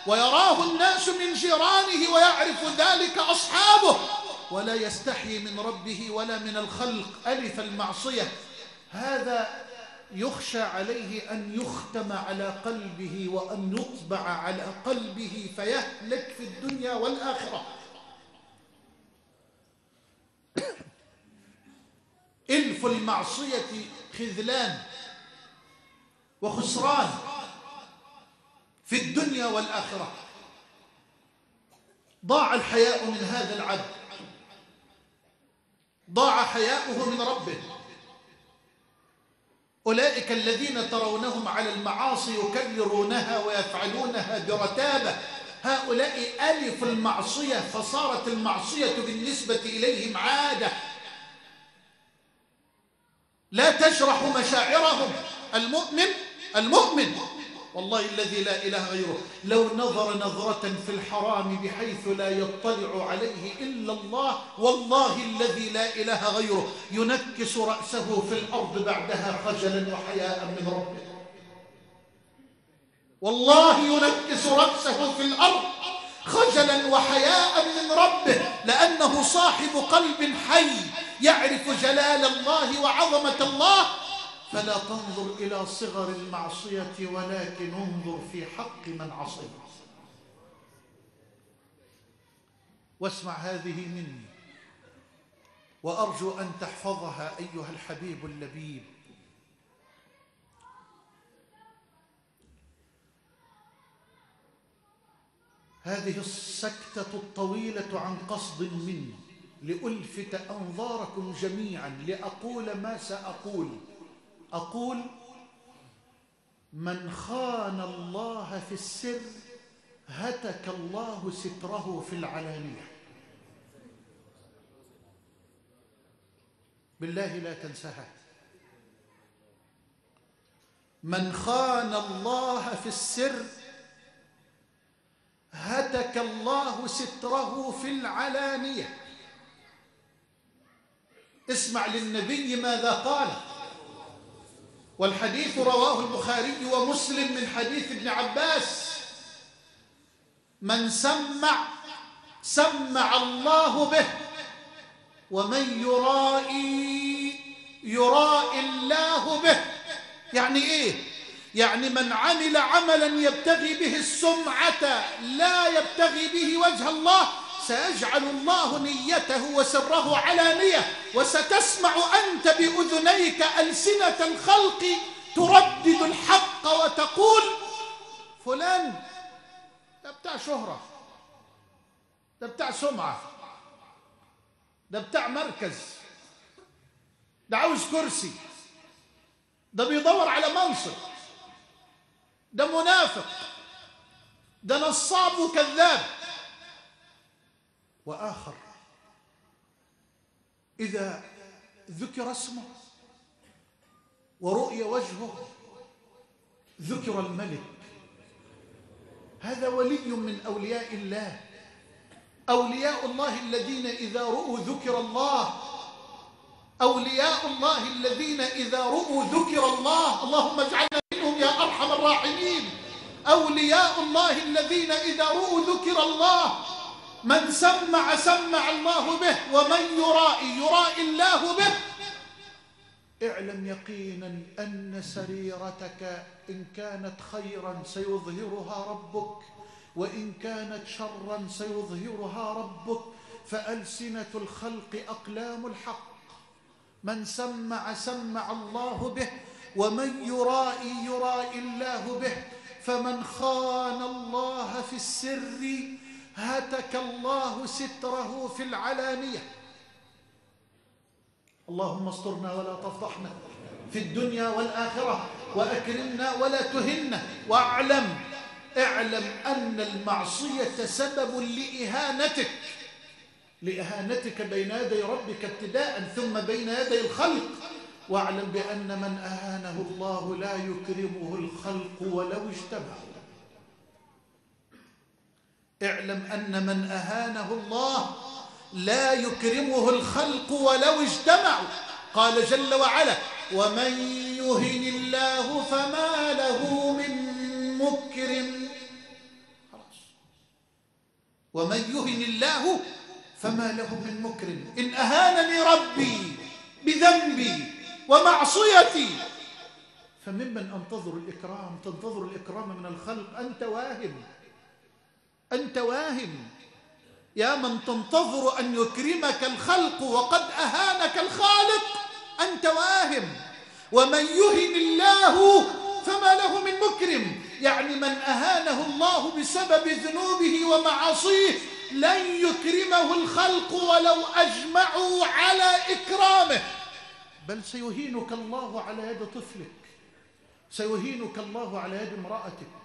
ويراه الناس من جيرانه ويعرف ذلك أصحابه ولا يستحي من ربه ولا من الخلق ألف المعصية. هذا يخشى عليه أن يختم على قلبه وأن يطبع على قلبه فيهلك في الدنيا والآخرة. إلف المعصية خذلان. وخسران في الدنيا والآخرة. ضاع الحياء من هذا العبد ضاع حياؤه من ربه. أولئك الذين ترونهم على المعاصي يكررونها ويفعلونها برتابة. هؤلاء ألف المعصية فصارت المعصية بالنسبة إليهم عادة. لا تشرح مشاعرهم. المؤمن المؤمن. والله الذي لا إله غيره. لو نظر نظرة في الحرام بحيث لا يطلع عليه إلا الله والله الذي لا إله غيره. ينكس رأسه في الأرض بعدها خجلا وحياء من ربه. والله ينكس رأسه في الأرض خجلا وحياء من ربه. لأنه صاحب قلب حي يعرف جلال الله وعظمة الله فلا تنظر إلى صغر المعصية ولكن انظر في حق من عصي واسمع هذه مني وأرجو أن تحفظها أيها الحبيب اللبيب. هذه السكتة الطويلة عن قصد مني لألفت أنظاركم جميعا لأقول ما سأقول. أقول من خان الله في السر هتك الله ستره في العلانية. بالله لا تنساها. من خان الله في السر هتك الله ستره في العلانية. اسمع للنبي ماذا قال. والحديث رواه البخاري ومسلم من حديث ابن عباس. من سمع سمع الله به ومن يرائي يرائي الله به. يعني إيه؟ يعني من عمل عملا يبتغي به السمعة لا يبتغي به وجه الله سيجعل الله نيته وسره علانية وستسمع أنت بأذنيك ألسنة الخلق تردد الحق وتقول فلان ده بتاع شهرة ده بتاع سمعة ده بتاع مركز ده عاوز كرسي ده بيدور على منصب ده منافق ده نصاب وكذاب وآخر. إذا ذكر اسمه ورؤي وجهه ذكر الملك. هذا ولي من أولياء الله. أولياء الله الذين إذا رؤوا ذكر الله. أولياء الله الذين إذا رؤوا ذكر الله. اللهم اجعلنا منهم يا أرحم الراحمين. أولياء الله الذين إذا رؤوا ذكر الله. من سمع سمع الله به ومن يرائي يرائي الله به. اعلم يقينا أن سريرتك إن كانت خيرا سيظهرها ربك وإن كانت شرا سيظهرها ربك. فألسنة الخلق أقلام الحق. من سمع سمع الله به ومن يرائي يرائي الله به. فمن خان الله في السر هتك الله ستره في العلانية. اللهم استرنا ولا تفضحنا في الدنيا والآخرة وأكرمنا ولا تهنا. واعلم اعلم أن المعصية سبب لإهانتك. لإهانتك بين يدي ربك ابتداء ثم بين يدي الخلق. واعلم بأن من أهانه الله لا يكرمه الخلق ولو اجتمعوا. اعلم أن من أهانه الله لا يكرمه الخلق ولو اجتمعوا. قال جل وعلا ومن يهن الله فما له من مكرم خلاص. ومن يهن الله فما له من مكرم إن أهانني ربي بذنبي ومعصيتي فممن أنتظر الإكرام؟ تنتظر الإكرام من الخلق. أنت واهم أنت واهم. يا من تنتظر أن يكرمك الخلق وقد أهانك الخالق أنت واهم. ومن يهن الله فما له من مكرم. يعني من أهانه الله بسبب ذنوبه ومعاصيه لن يكرمه الخلق ولو أجمعوا على إكرامه. بل سيهينك الله على يد طفلك. سيهينك الله على يد امرأتك.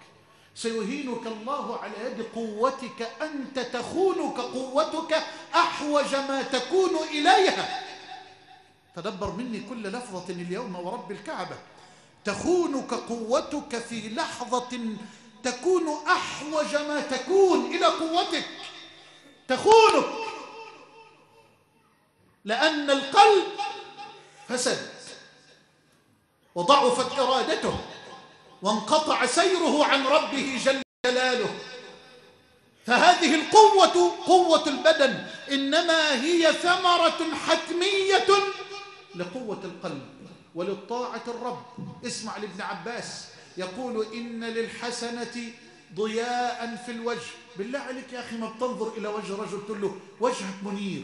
سيهينك الله على يد قوتك أنت تخونك قوتك أحوج ما تكون إليها. تدبر مني كل لفظة اليوم ورب الكعبة. تخونك قوتك في لحظة تكون أحوج ما تكون إلى قوتك. تخونك لأن القلب فسد وضعفت إرادته. وانقطع سيره عن ربه جل جلاله. فهذه القوة قوة البدن إنما هي ثمرة حتمية لقوة القلب وللطاعة الرب. اسمع لابن عباس يقول إن للحسنة ضياء في الوجه. بالله عليك يا أخي ما بتنظر إلى وجه رجل تقول له وجهك منير.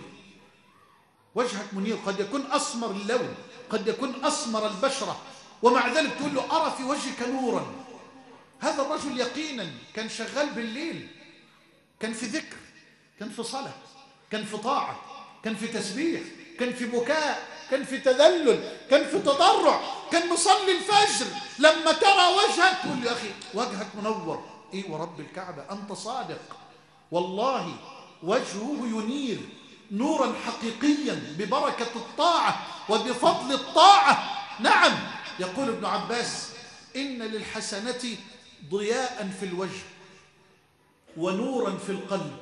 وجهك منير. قد يكون أسمر اللون قد يكون أسمر البشرة. ومع ذلك تقول له أرى في وجهك نورا. هذا الرجل يقينا كان شغال بالليل كان في ذكر كان في صلاة كان في طاعة كان في تسبيح كان في بكاء كان في تذلل كان في تضرع كان مصلي الفجر. لما ترى وجهك تقول له يا أخي وجهك منور. إيه ورب الكعبة أنت صادق. والله وجهه ينير نورا حقيقيا ببركة الطاعة وبفضل الطاعة. نعم. يقول ابن عباس إن للحسنة ضياء في الوجه ونورا في القلب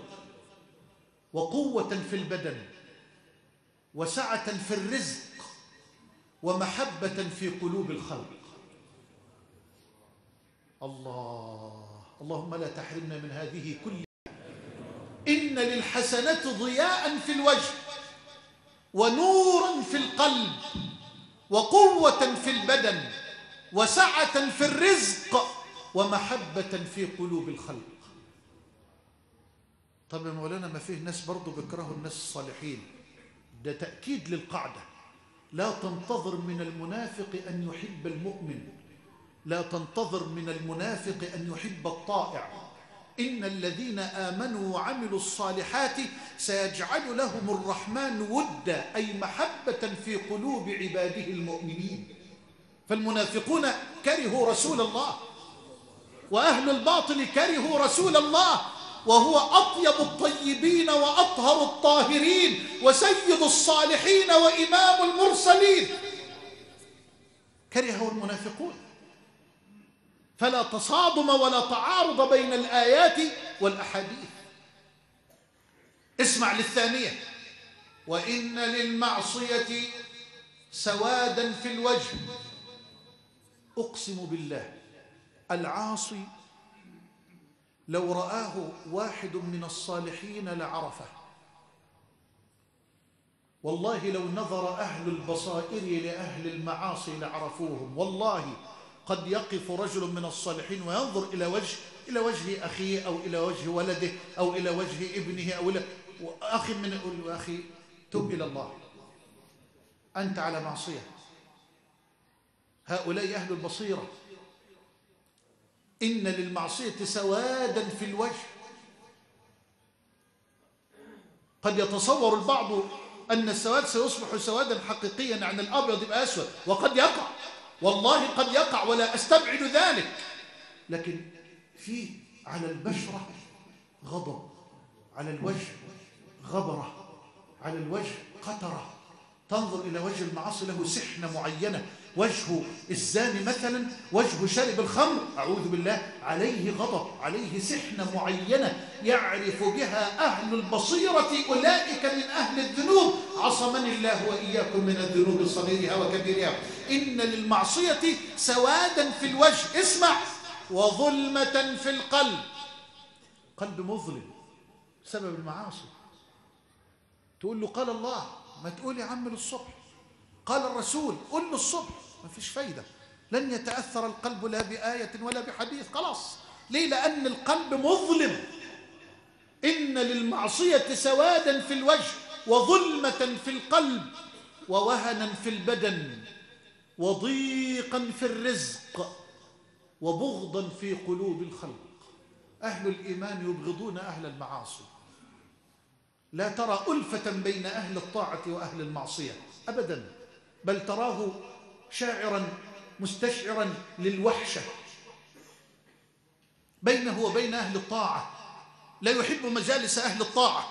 وقوة في البدن وسعة في الرزق ومحبة في قلوب الخلق. الله اللهم لا تحرمنا من هذه كلها. إن للحسنة ضياء في الوجه ونورا في القلب وقوة في البدن وسعة في الرزق ومحبة في قلوب الخلق. طب يا مولانا ما فيه ناس برضو بيكرهوا الناس الصالحين؟ ده تأكيد للقاعدة. لا تنتظر من المنافق أن يحب المؤمن. لا تنتظر من المنافق أن يحب الطائع. إن الذين آمنوا وعملوا الصالحات سيجعل لهم الرحمن ودا أي محبة في قلوب عباده المؤمنين. فالمنافقون كرهوا رسول الله وأهل الباطل كرهوا رسول الله وهو أطيب الطيبين وأطهر الطاهرين وسيد الصالحين وإمام المرسلين. كرهه المنافقون. فلا تصادم ولا تعارض بين الآيات والأحاديث. اسمع للثانية. وإن للمعصية سوادا في الوجه. أقسم بالله العاصي لو رآه واحد من الصالحين لعرفه. والله لو نظر أهل البصائر لأهل المعاصي لعرفوهم. والله قد يقف رجل من الصالحين وينظر إلى وجه إلى وجه أخيه أو إلى وجه ولده أو إلى وجه ابنه أو إلى أخ من يقول أخي تب إلى الله. أنت على معصية. هؤلاء أهل البصيرة. إن للمعصية سوادا في الوجه. قد يتصور البعض أن السواد سيصبح سوادا حقيقيا يعني الأبيض يبقى أسود وقد يقع. والله قد يقع ولا أستبعد ذلك. لكن في على البشرة غضب على الوجه غبرة على الوجه قطرة تنظر إلى وجه المعاصي له سحنة معينة. وجه الزاني مثلا وجه شارب الخمر. أعوذ بالله عليه غضب عليه سحنة معينة. يعرف بها أهل البصيرة أولئك من أهل الذنوب. عصمني الله وإياكم من الذنوب صغيرها وكبيرها. إن للمعصية سوادا في الوجه. اسمع. وظلمة في القلب. قلب مظلم. سبب المعاصي. تقول له قال الله. ما تقول يا عم للصبح. قال الرسول. قل له الصبح. ما فيش فايدة. لن يتأثر القلب لا بآية ولا بحديث. خلاص. ليه؟ لأن القلب مظلم. إن للمعصية سوادا في الوجه. وظلمة في القلب. ووهنا في البدن. وضيقا في الرزق وبغضا في قلوب الخلق. أهل الإيمان يبغضون أهل المعاصي. لا ترى ألفة بين أهل الطاعة وأهل المعصية أبدا بل تراه شاعرا مستشعرا للوحشة. بينه وبين أهل الطاعة لا يحب مجالس أهل الطاعة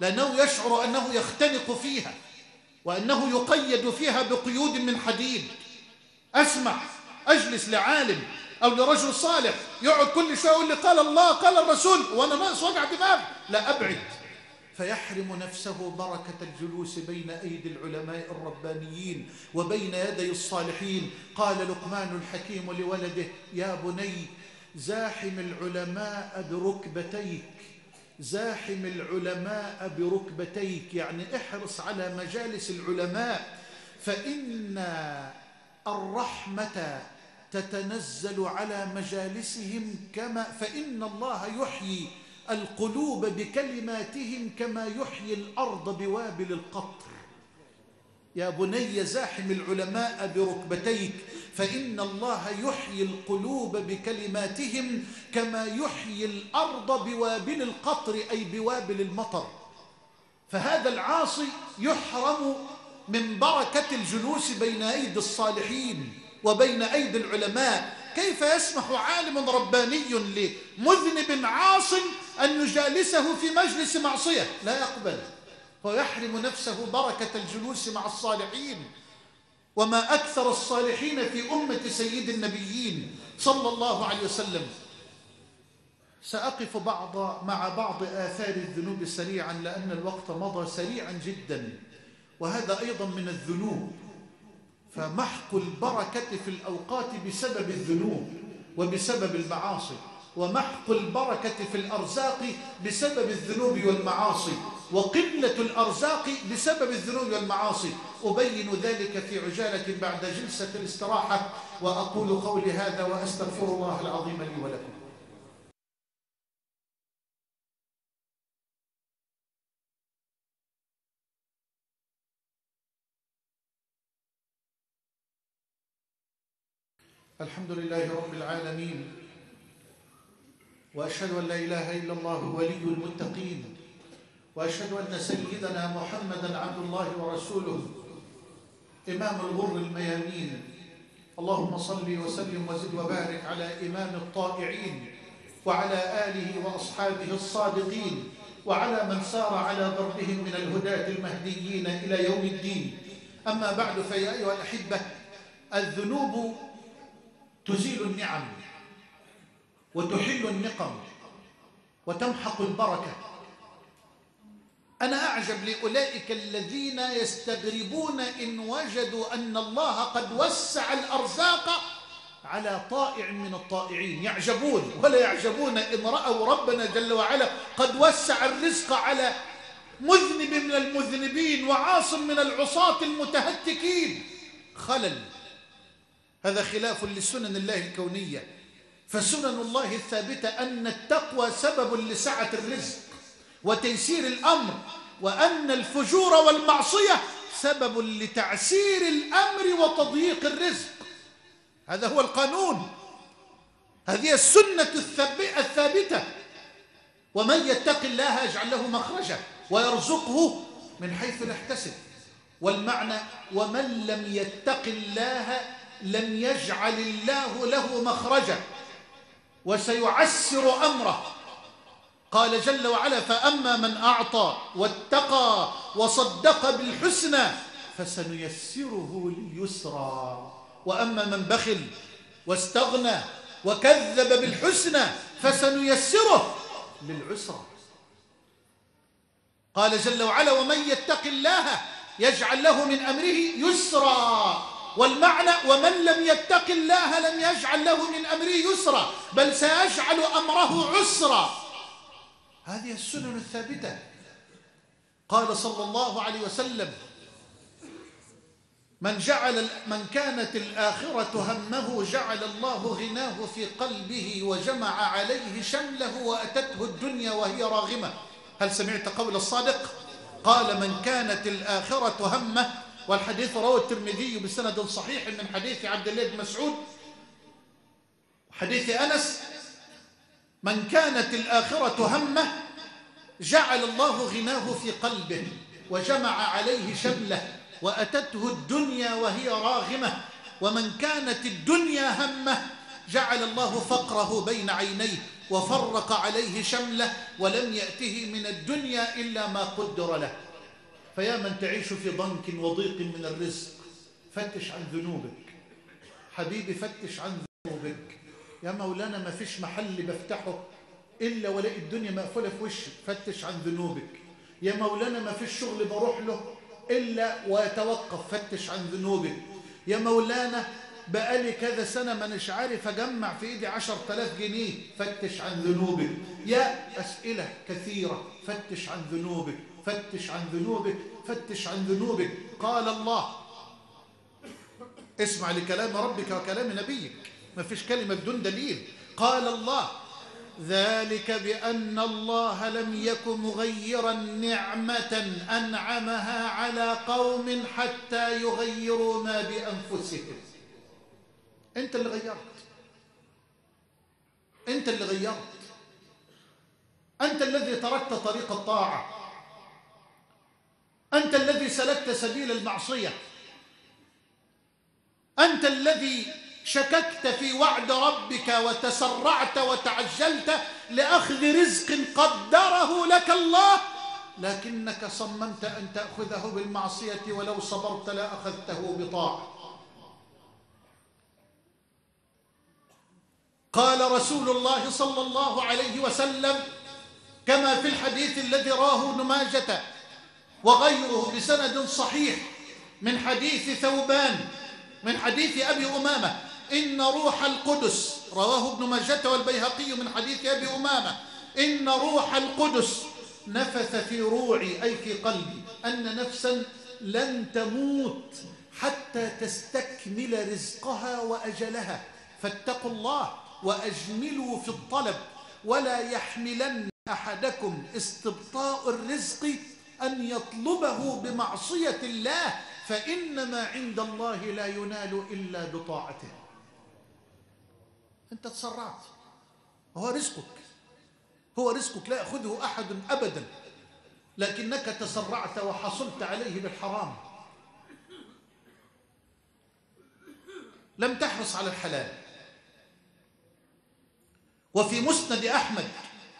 لأنه يشعر أنه يختنق فيها. وأنه يقيد فيها بقيود من حديد. أسمع أجلس لعالم أو لرجل صالح يقعد كل شوية يقول لي قال الله قال الرسول وأنا ناقص وجع دماغ. لا أبعد. فيحرم نفسه بركة الجلوس بين أيدي العلماء الربانيين وبين يدي الصالحين. قال لقمان الحكيم لولده يا بني زاحم العلماء بركبتيك زاحم العلماء بركبتيك يعني احرص على مجالس العلماء فإن الرحمة تتنزل على مجالسهم كما فإن الله يحيي القلوب بكلماتهم كما يحيي الأرض بوابل القطر. يا بني زاحم العلماء بركبتيك فإن الله يحيي القلوب بكلماتهم كما يحيي الأرض بوابل القطر أي بوابل المطر. فهذا العاصي يحرم من بركة الجلوس بين أيدي الصالحين وبين أيدي العلماء. كيف يسمح عالم رباني لمذنب عاص أن يجالسه في مجلس معصية؟ لا يقبل. ويحرم نفسه بركة الجلوس مع الصالحين. وما أكثر الصالحين في أمة سيد النبيين صلى الله عليه وسلم. سأقف بعض مع بعض آثار الذنوب سريعا لأن الوقت مضى سريعا جدا. وهذا أيضا من الذنوب. فمحق البركة في الأوقات بسبب الذنوب وبسبب المعاصي. ومحق البركة في الأرزاق بسبب الذنوب والمعاصي. وقلة الأرزاق بسبب الذنوب والمعاصي. أبين ذلك في عجالة بعد جلسة الاستراحة وأقول قولي هذا وأستغفر الله العظيم لي ولكم. الحمد لله رب العالمين وأشهد أن لا إله إلا الله ولي المتقين وأشهد أن سيدنا محمدا عبد الله ورسوله إمام الغر الميامين. اللهم صل وسلم وزد وبارك على إمام الطائعين وعلى آله وأصحابه الصادقين وعلى من سار على ضربهم من الهداة المهديين إلى يوم الدين. أما بعد فيا أيها الأحبة الذنوب تزيل النعم وتحل النقم وتمحق البركة. أنا أعجب لأولئك الذين يستغربون إن وجدوا أن الله قد وسع الأرزاق على طائع من الطائعين. يعجبون ولا يعجبون إن رأوا ربنا جل وعلا قد وسع الرزق على مذنب من المذنبين وعاص من العصاة المتهتكين. خلل. هذا خلاف لسنن الله الكونية. فسنن الله الثابتة أن التقوى سبب لسعة الرزق. وتيسير الأمر وأن الفجور والمعصية سبب لتعسير الأمر وتضييق الرزق. هذا هو القانون. هذه السنة الثابتة. ومن يتق الله يجعل له مخرجا ويرزقه من حيث لا يحتسب. والمعنى ومن لم يتق الله لم يجعل الله له مخرجا. وسيعسر أمره. قال جل وعلا فأما من أعطى واتقى وصدق بالحسنى فسنيسره لليسرى وأما من بخل واستغنى وكذب بالحسنى فسنيسره للعسرى. قال جل وعلا ومن يتق الله يجعل له من أمره يسرا. والمعنى ومن لم يتق الله لم يجعل له من أمره يسرا بل سيجعل أمره عسرا. هذه السنن الثابتة. قال صلى الله عليه وسلم من جعل من كانت الآخرة همه جعل الله غناه في قلبه وجمع عليه شمله وأتته الدنيا وهي راغمة. هل سمعت قول الصادق؟ قال من كانت الآخرة همه. والحديث رواه الترمذي بسند صحيح من حديث عبد الله بن مسعود. حديث أنس من كانت الآخرة همة جعل الله غناه في قلبه وجمع عليه شمله وأتته الدنيا وهي راغمة. ومن كانت الدنيا همة جعل الله فقره بين عينيه وفرق عليه شمله ولم يأته من الدنيا إلا ما قدر له. فيا من تعيش في ضنك وضيق من الرزق فتش عن ذنوبك. حبيبي فتش عن ذنوبك. يا مولانا ما فيش محل بفتحه إلا ولاقي الدنيا مقفولة في وشك فتش عن ذنوبك. يا مولانا ما فيش شغل بروح له إلا ويتوقف فتش عن ذنوبك. يا مولانا بقالي كذا سنة ما نش عارف أجمع في إيدي عشر تلاف جنيه فتش عن ذنوبك. يا أسئلة كثيرة فتش عن ذنوبك فتش عن ذنوبك فتش عن ذنوبك. قال الله. اسمع لكلام ربك وكلام نبيك. ما فيش كلمة بدون دليل. قال الله ذلك بأن الله لم يك مغيرا نعمة أنعمها على قوم حتى يغيروا ما بأنفسهم. أنت اللي غيرت. أنت اللي غيرت. أنت الذي تركت طريق الطاعة. أنت الذي سلكت سبيل المعصية. أنت الذي شككت في وعد ربك وتسرعت وتعجلت لأخذ رزق قدره لك الله لكنك صممت أن تأخذه بالمعصية ولو صبرت لأخذته بطاعة. قال رسول الله صلى الله عليه وسلم كما في الحديث الذي راه نماجة وغيره بسند صحيح من حديث ثوبان من حديث أبي أمامة إن روح القدس رواه ابن ماجة والبيهقي من حديث أبي أمامة إن روح القدس نفث في روعي أي في قلبي أن نفسا لن تموت حتى تستكمل رزقها وأجلها. فاتقوا الله وأجملوا في الطلب ولا يحملن أحدكم استبطاء الرزق أن يطلبه بمعصية الله فإنما عند الله لا ينال إلا بطاعته. أنت تسرعت. هو رزقك. هو رزقك. لا يأخذه أحد أبدا. لكنك تسرعت وحصلت عليه بالحرام. لم تحرص على الحلال. وفي مسند أحمد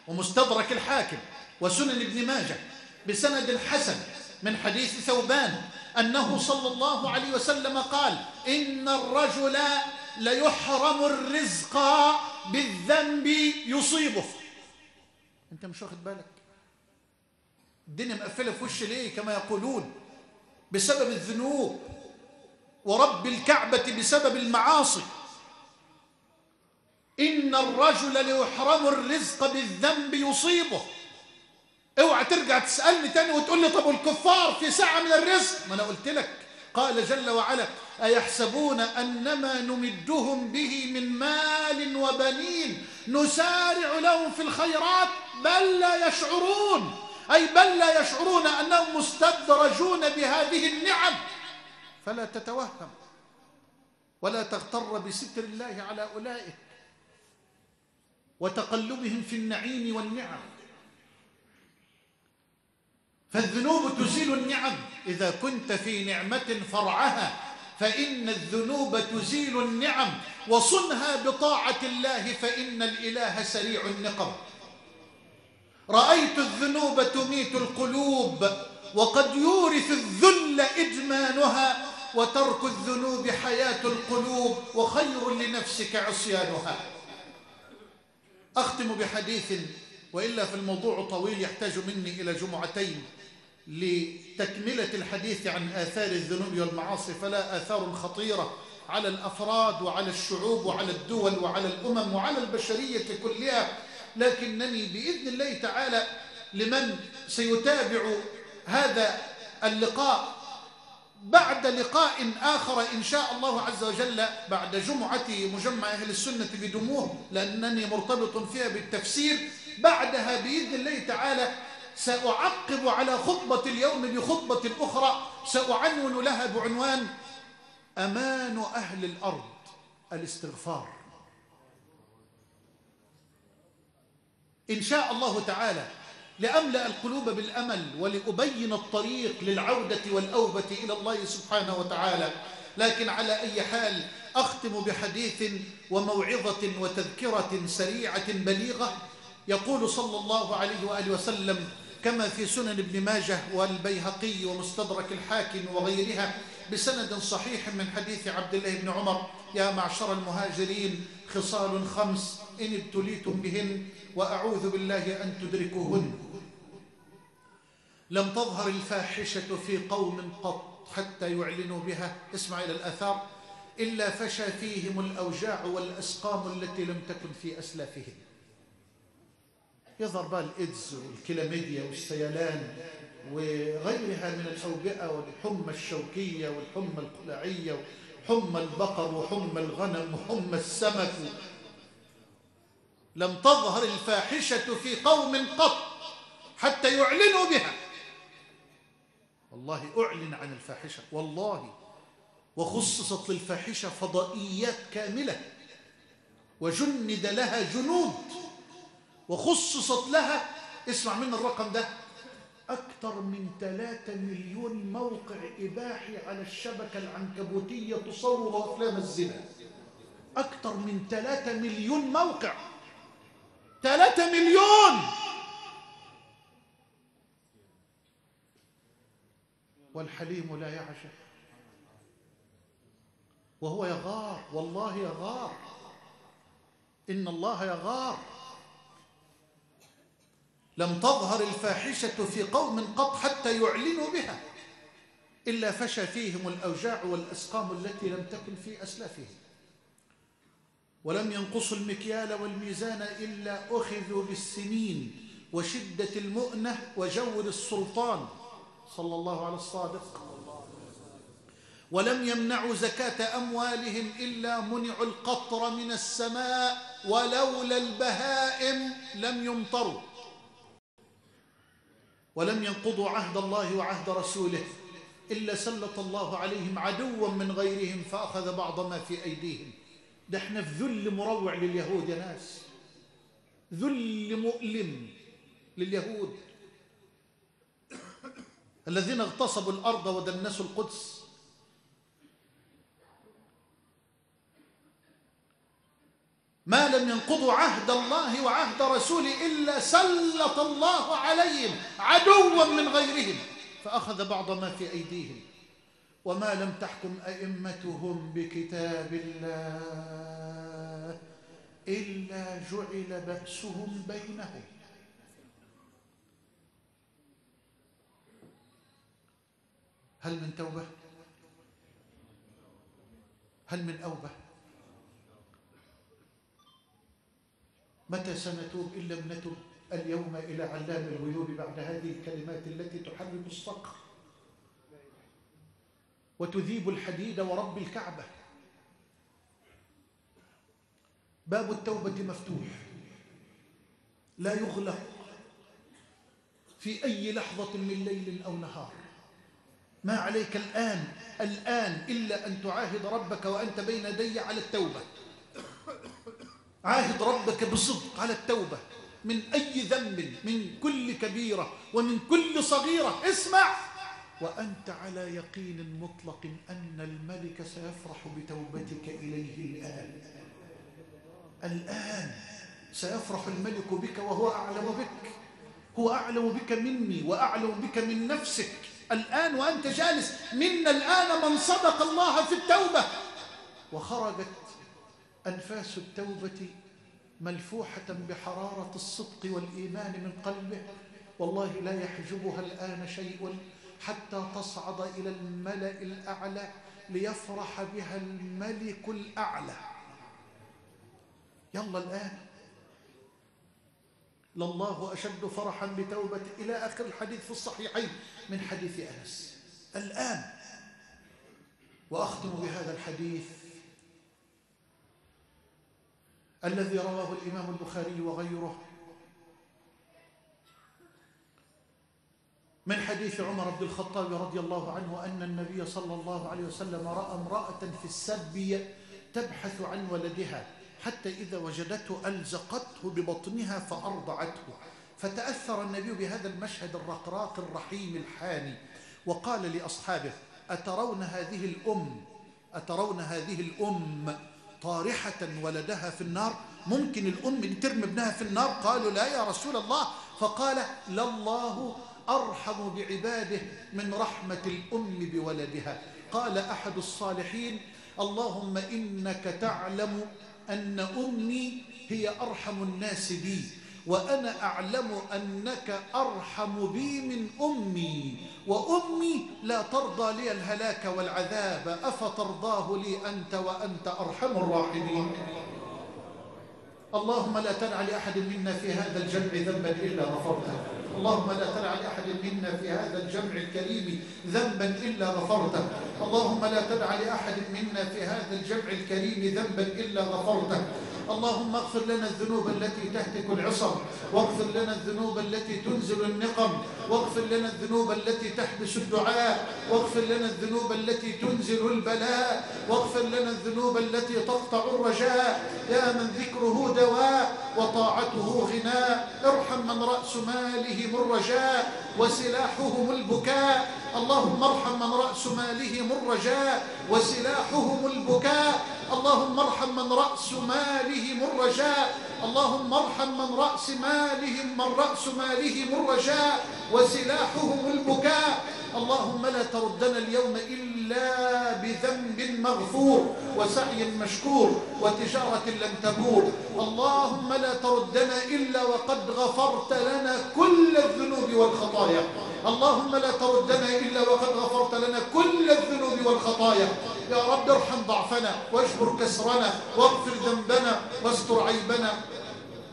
ومستدرك الحاكم وسنن ابن ماجه بسند حسن من حديث ثوبان أنه صلى الله عليه وسلم قال إن الرجل ليحرم الرزق بالذنب يصيبه. انت مش واخد بالك؟ الدنيا مقفلة في وش ليه؟ كما يقولون بسبب الذنوب. ورب الكعبة بسبب المعاصي. إن الرجل ليحرم الرزق بالذنب يصيبه. اوعى ترجع تسألني تاني وتقول لي طب والكفار في ساعة من الرزق؟ ما أنا قلت لك قال جل وعلا أيحسبون أنما نمدهم به من مال وبنين؟ نسارع لهم في الخيرات بل لا يشعرون. أي بل لا يشعرون أنهم مستدرجون بهذه النعم. فلا تتوهم ولا تغتر بستر الله على أولئك وتقلبهم في النعيم والنعم. فالذنوب تزيل النعم. إذا كنت في نعمة فرعها فإن الذنوب تزيل النعم وصنها بطاعة الله فإن الإله سريع النقم. رأيت الذنوب تميت القلوب وقد يورث الذل إدمانها وترك الذنوب حياة القلوب وخير لنفسك عصيانها. أختم بحديث وإلا في الموضوع طويل يحتاج مني إلى جمعتين. لتكملة الحديث عن آثار الذنوب والمعاصي فلا آثار خطيرة على الأفراد وعلى الشعوب وعلى الدول وعلى الأمم وعلى البشرية كلها. لكنني بإذن الله تعالى لمن سيتابع هذا اللقاء بعد لقاء آخر إن شاء الله عز وجل بعد جمعة مجمع أهل السنة بدموه لأنني مرتبط فيها بالتفسير. بعدها بإذن الله تعالى سأعقب على خطبة اليوم بخطبة أخرى سأعنون لها بعنوان أمان أهل الأرض الاستغفار. إن شاء الله تعالى لأملأ القلوب بالأمل ولأبين الطريق للعودة والأوبة إلى الله سبحانه وتعالى لكن على أي حال أختم بحديث وموعظة وتذكرة سريعة بليغة يقول صلى الله عليه وآله وسلم كما في سنن ابن ماجه والبيهقي ومستدرك الحاكم وغيرها بسند صحيح من حديث عبد الله بن عمر يا معشر المهاجرين خصال خمس إن ابتليتم بهن وأعوذ بالله أن تدركوهن. لم تظهر الفاحشة في قوم قط حتى يعلنوا بها اسمع إلى الأثار إلا فشى فيهم الأوجاع والأسقام التي لم تكن في أسلافهم. يظهر بقى الإيدز والكلاميديا والسيلان وغيرها من الأوبئة والحمى الشوكية والحمى القلاعية وحمى البقر وحمى الغنم وحمى السمك. لم تظهر الفاحشة في قوم قط حتى يعلنوا بها. والله أعلن عن الفاحشة والله. وخصصت للفاحشة فضائيات كاملة وجند لها جنود. وخصصت لها اسمع من الرقم ده أكثر من ثلاثة مليون موقع إباحي على الشبكة العنكبوتية تصور أفلام الزنا. أكثر من ثلاثة مليون موقع. ثلاثة مليون! والحليم لا يعشق وهو يغار والله يغار. إن الله يغار. لم تظهر الفاحشة في قوم قط حتى يعلنوا بها إلا فشى فيهم الأوجاع والأسقام التي لم تكن في أسلافهم. ولم ينقصوا المكيال والميزان إلا أخذوا بالسنين وشدة المؤنة وجور السلطان. صلى الله على الصادق. ولم يمنعوا زكاة أموالهم إلا منعوا القطر من السماء ولولا البهائم لم يمطروا. ولم ينقضوا عهد الله وعهد رسوله إلا سلط الله عليهم عدوا من غيرهم فأخذ بعض ما في أيديهم. ده إحنا في ذل مروع لليهود يا ناس. ذل مؤلم لليهود. الذين اغتصبوا الأرض ودنسوا القدس ما لم ينقضوا عهد الله وعهد رسوله إلا سلط الله عليهم عدوا من غيرهم فأخذ بعض ما في أيديهم وما لم تحكم أئمتهم بكتاب الله إلا جعل بأسهم بينهم هل من توبة؟ هل من أوبة؟ متى سنتوب إن لم نتب اليوم إلى علام الغيوب بعد هذه الكلمات التي تحرك الصقر وتذيب الحديد ورب الكعبة. باب التوبة مفتوح. لا يغلق في أي لحظة من ليل أو نهار. ما عليك الآن الآن إلا أن تعاهد ربك وأنت بين يدي على التوبة. عاهد ربك بصدق على التوبة. من أي ذنب من كل كبيرة ومن كل صغيرة. اسمع. وأنت على يقين مطلق أن الملك سيفرح بتوبتك إليه الآن. الآن سيفرح الملك بك وهو أعلم بك. هو أعلم بك مني وأعلم بك من نفسك. الآن وأنت جالس. منا الآن من صدق الله في التوبة. وخرجت أنفاس التوبة ملفوحة بحرارة الصدق والإيمان من قلبه. والله لا يحجبها الآن شيء حتى تصعد إلى الملأ الأعلى ليفرح بها الملك الأعلى. يلا الآن. لله أشد فرحا بتوبة إلى آخر الحديث في الصحيحين من حديث أنس. الآن وأختم بهذا الحديث الذي رواه الإمام البخاري وغيره. من حديث عمر بن الخطاب رضي الله عنه أن النبي صلى الله عليه وسلم رأى امرأة في السبي تبحث عن ولدها حتى إذا وجدته ألزقته ببطنها فأرضعته. فتأثر النبي بهذا المشهد الرقراق الرحيم الحاني وقال لأصحابه أترون هذه الأم؟ أترون هذه الأم؟ طارحة ولدها في النار. ممكن الأم ترمي ابنها في النار قالوا لا يا رسول الله. فقال لله أرحم بعباده من رحمة الأم بولدها. قال أحد الصالحين اللهم إنك تعلم أن أمي هي أرحم الناس بي. وأنا أعلم أنك أرحم بي من أمي وأمي لا ترضى لي الهلاك والعذاب أفترضاه لي أنت وأنت أرحم الراحمين. اللهم لا تدع لأحد منا في هذا الجمع ذنبا إلا غفرته. اللهم لا تدع لأحد منا في هذا الجمع الكريم ذنبا إلا غفرته. اللهم لا تدع لأحد منا في هذا الجمع الكريم ذنبا إلا غفرته. اللهم اغفر لنا الذنوب التي تهتك العصر واغفر لنا الذنوب التي تنزل النقم واغفر لنا الذنوب التي تحبس الدعاء واغفر لنا الذنوب التي تنزل البلاء واغفر لنا الذنوب التي تقطع الرجاء. يا من ذكره دواء وطاعته غناء ارحم من رأس مالهم الرجاء وسلاحهم البكاء. اللهم ارحم من رأس مالهم الرجاء وسلاحهم البكاء. اللهم ارحم من رأس مالهم الرجاء. اللهم ارحم من رأس مالهم من رأس مالهم الرجاء. وسلاحهم البكاء. اللهم لا تردنا اليوم إلا بذنب مغفور وسعي مشكور وتجارة لم تبور اللهم لا تردنا إلا وقد غفرت لنا كل الذنوب والخطايا. اللهم لا تردنا إلا وقد غفرت لنا كل الذنوب والخطايا. يا رب ارحم ضعفنا واجبر كسرنا واغفر ذنبنا واستر عيبنا.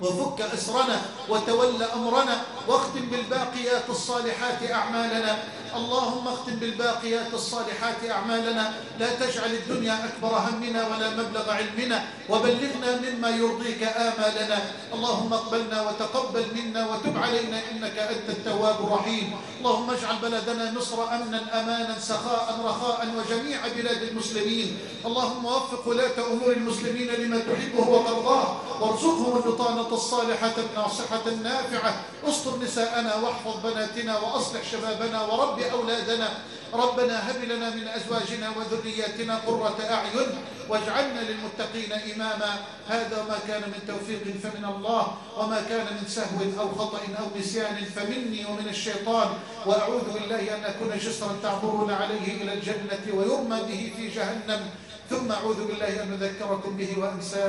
وفك أسرنا وتول أمرنا واختم بالباقيات الصالحات أعمالنا. اللهم اختم بالباقيات الصالحات أعمالنا. لا تجعل الدنيا أكبر همنا ولا مبلغ علمنا. وبلغنا مما يرضيك آمالنا. اللهم اقبلنا وتقبل منا وتب علينا إنك أنت التواب الرحيم. اللهم اجعل بلدنا مصر أمنا أمانا سخاء رخاء وجميع بلاد المسلمين. اللهم وفق ولاة أمور المسلمين لما تحبه وترضاه. وارزقهم الصالحة الناصحة النافعة. استر نساءنا واحفظ بناتنا وأصلح شبابنا ورب أولادنا. ربنا هب لنا من أزواجنا وذرياتنا قرة أعين واجعلنا للمتقين إماما. هذا ما كان من توفيق فمن الله وما كان من سهو أو خطأ أو نسيان فمني ومن الشيطان. وأعوذ بالله أن أكون جسرا تعبرون عليه إلى الجنة ويرمى به في جهنم. ثم أعوذ بالله أن أذكركم به وأنساه.